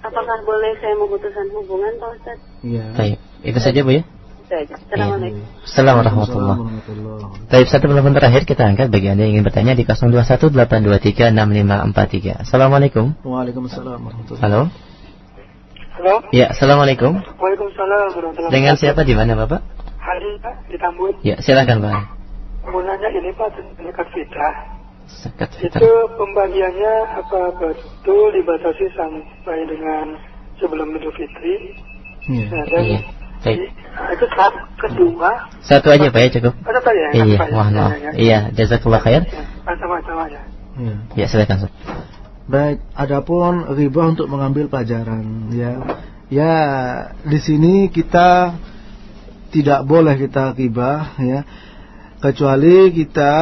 apakah boleh saya memutuskan hubungan Pak Ustaz? Iya. Baik, itu saja Bu ya. Assalamualaikum. Assalamualaikum warahmatullahi Baik, satu telepon terakhir kita angkat bagi Anda yang ingin bertanya di 0218236543. Assalamualaikum. Waalaikumsalam warahmatullahi Halo. Halo. Ya, Assalamualaikum. Waalaikumsalam warahmatullahi Dengan siapa di mana Bapak? Hari Pak di Tambun. Ya, silakan Pak. Mau nanya ini Pak tentang zakat fitrah. Zakat fitrah. Itu pembagiannya apa betul dibatasi sampai dengan sebelum Idul Fitri? Iya. Nah, dan iya. Baik. Itu satu kedua. Satu aja Pak ya cukup. Satu aja ya. Iya, wah no. Iya, jazakallah khair. Sama-sama ya. Ya, ya silakan. Baik, adapun riba untuk mengambil pelajaran ya. Ya, di sini kita tidak boleh kita riba ya. Kecuali kita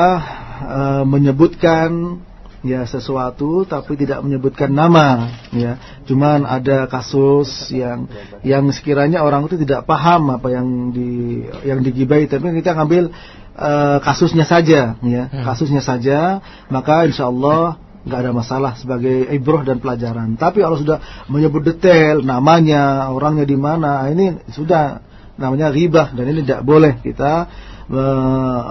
uh, menyebutkan ya sesuatu tapi tidak menyebutkan nama ya. Cuman ada kasus yang yang sekiranya orang itu tidak paham apa yang di yang digibai tapi kita ngambil uh, kasusnya saja ya. Hmm. kasusnya saja maka insya Allah nggak ada masalah sebagai ibroh dan pelajaran. Tapi kalau sudah menyebut detail namanya orangnya di mana ini sudah namanya ribah dan ini tidak boleh kita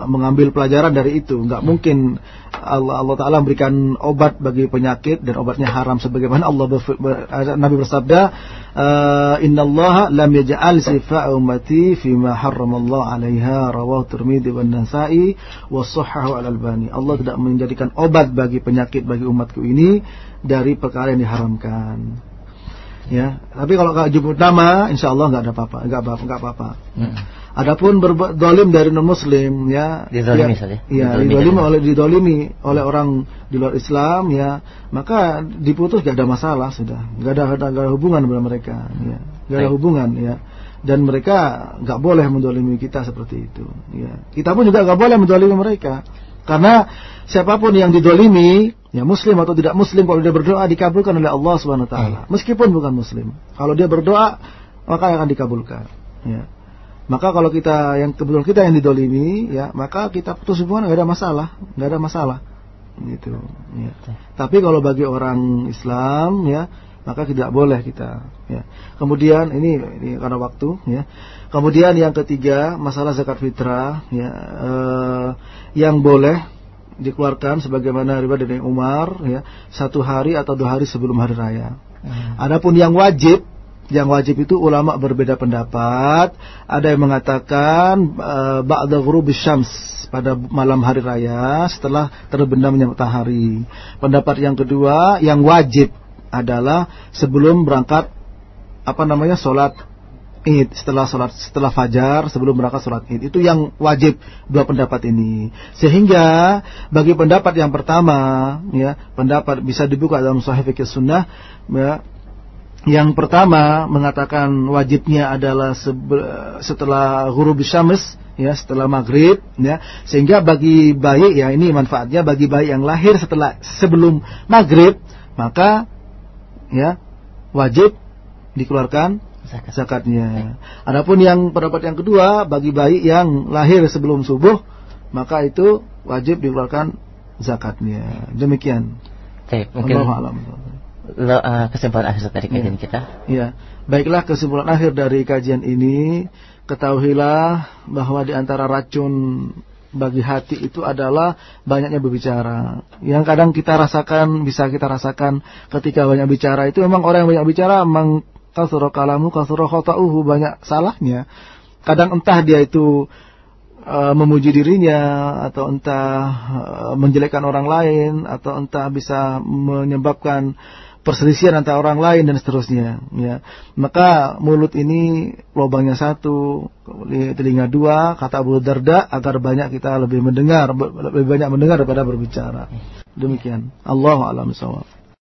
mengambil pelajaran dari itu. Enggak mungkin Allah Allah Taala memberikan obat bagi penyakit dan obatnya haram sebagaimana Allah ber, ber, Nabi bersabda, uh, "Inna Allah lam yaj'al sifa ummati fi ma harramallahu 'alaiha." Rawahu Tirmidzi wa Nasa'i wa sahhahu al-Albani. Allah tidak menjadikan obat bagi penyakit bagi umatku ini dari perkara yang diharamkan. Ya, tapi kalau nggak jemput nama, insya Allah nggak ada apa-apa, nggak apa-apa, nggak apa-apa. Hmm. Adapun berdolim dari non Muslim, ya, didolimi ya, saja. Ya, didolimi oleh didolimi oleh orang di luar Islam, ya, maka diputus gak ada masalah sudah, nggak ada gak ada hubungan dengan mereka, ya, gak ada hubungan, ya. Dan mereka nggak boleh mendolimi kita seperti itu, ya. Kita pun juga nggak boleh mendolimi mereka, karena siapa pun yang didolimi Ya muslim atau tidak muslim kalau dia berdoa dikabulkan oleh Allah Subhanahu wa taala. Hmm. Meskipun bukan muslim. Kalau dia berdoa maka akan dikabulkan. Ya. Maka kalau kita yang kebetulan kita yang didolimi, ya maka kita putus hubungan nggak ada masalah, nggak ada masalah, gitu. Ya. Tapi kalau bagi orang Islam, ya maka tidak boleh kita. Ya. Kemudian ini, ini karena waktu, ya. Kemudian yang ketiga masalah zakat fitrah, ya, eh, yang boleh dikeluarkan sebagaimana riwayat dari Umar ya satu hari atau dua hari sebelum hari raya. Hmm. Adapun yang wajib yang wajib itu ulama berbeda pendapat. Ada yang mengatakan uh, ba'da ghurubis syams, pada malam hari raya setelah terbenamnya matahari. Pendapat yang kedua yang wajib adalah sebelum berangkat apa namanya sholat id setelah sholat setelah fajar sebelum berangkat sholat id itu yang wajib dua pendapat ini sehingga bagi pendapat yang pertama ya pendapat bisa dibuka dalam Sahih Fikih Sunnah ya, yang pertama mengatakan wajibnya adalah setelah huruf syams ya setelah maghrib ya sehingga bagi bayi ya ini manfaatnya bagi bayi yang lahir setelah sebelum maghrib maka ya wajib dikeluarkan Zakat. zakatnya. Adapun yang pendapat yang kedua bagi bayi yang lahir sebelum subuh maka itu wajib dikeluarkan zakatnya. Demikian. Baik, mungkin Allah kesimpulan akhir dari kajian ya. kita. Ya. Baiklah kesimpulan akhir dari kajian ini ketahuilah bahwa di antara racun bagi hati itu adalah banyaknya berbicara. Yang kadang kita rasakan, bisa kita rasakan ketika banyak bicara itu memang orang yang banyak bicara memang kasura kalamu kasura khata'uhu banyak salahnya. Kadang entah dia itu uh, memuji dirinya atau entah uh, menjelekkan orang lain atau entah bisa menyebabkan perselisihan antara orang lain dan seterusnya ya. Maka mulut ini lubangnya satu telinga dua kata Abu Darda agar banyak kita lebih mendengar lebih banyak mendengar daripada berbicara. Demikian. Allah alam sawab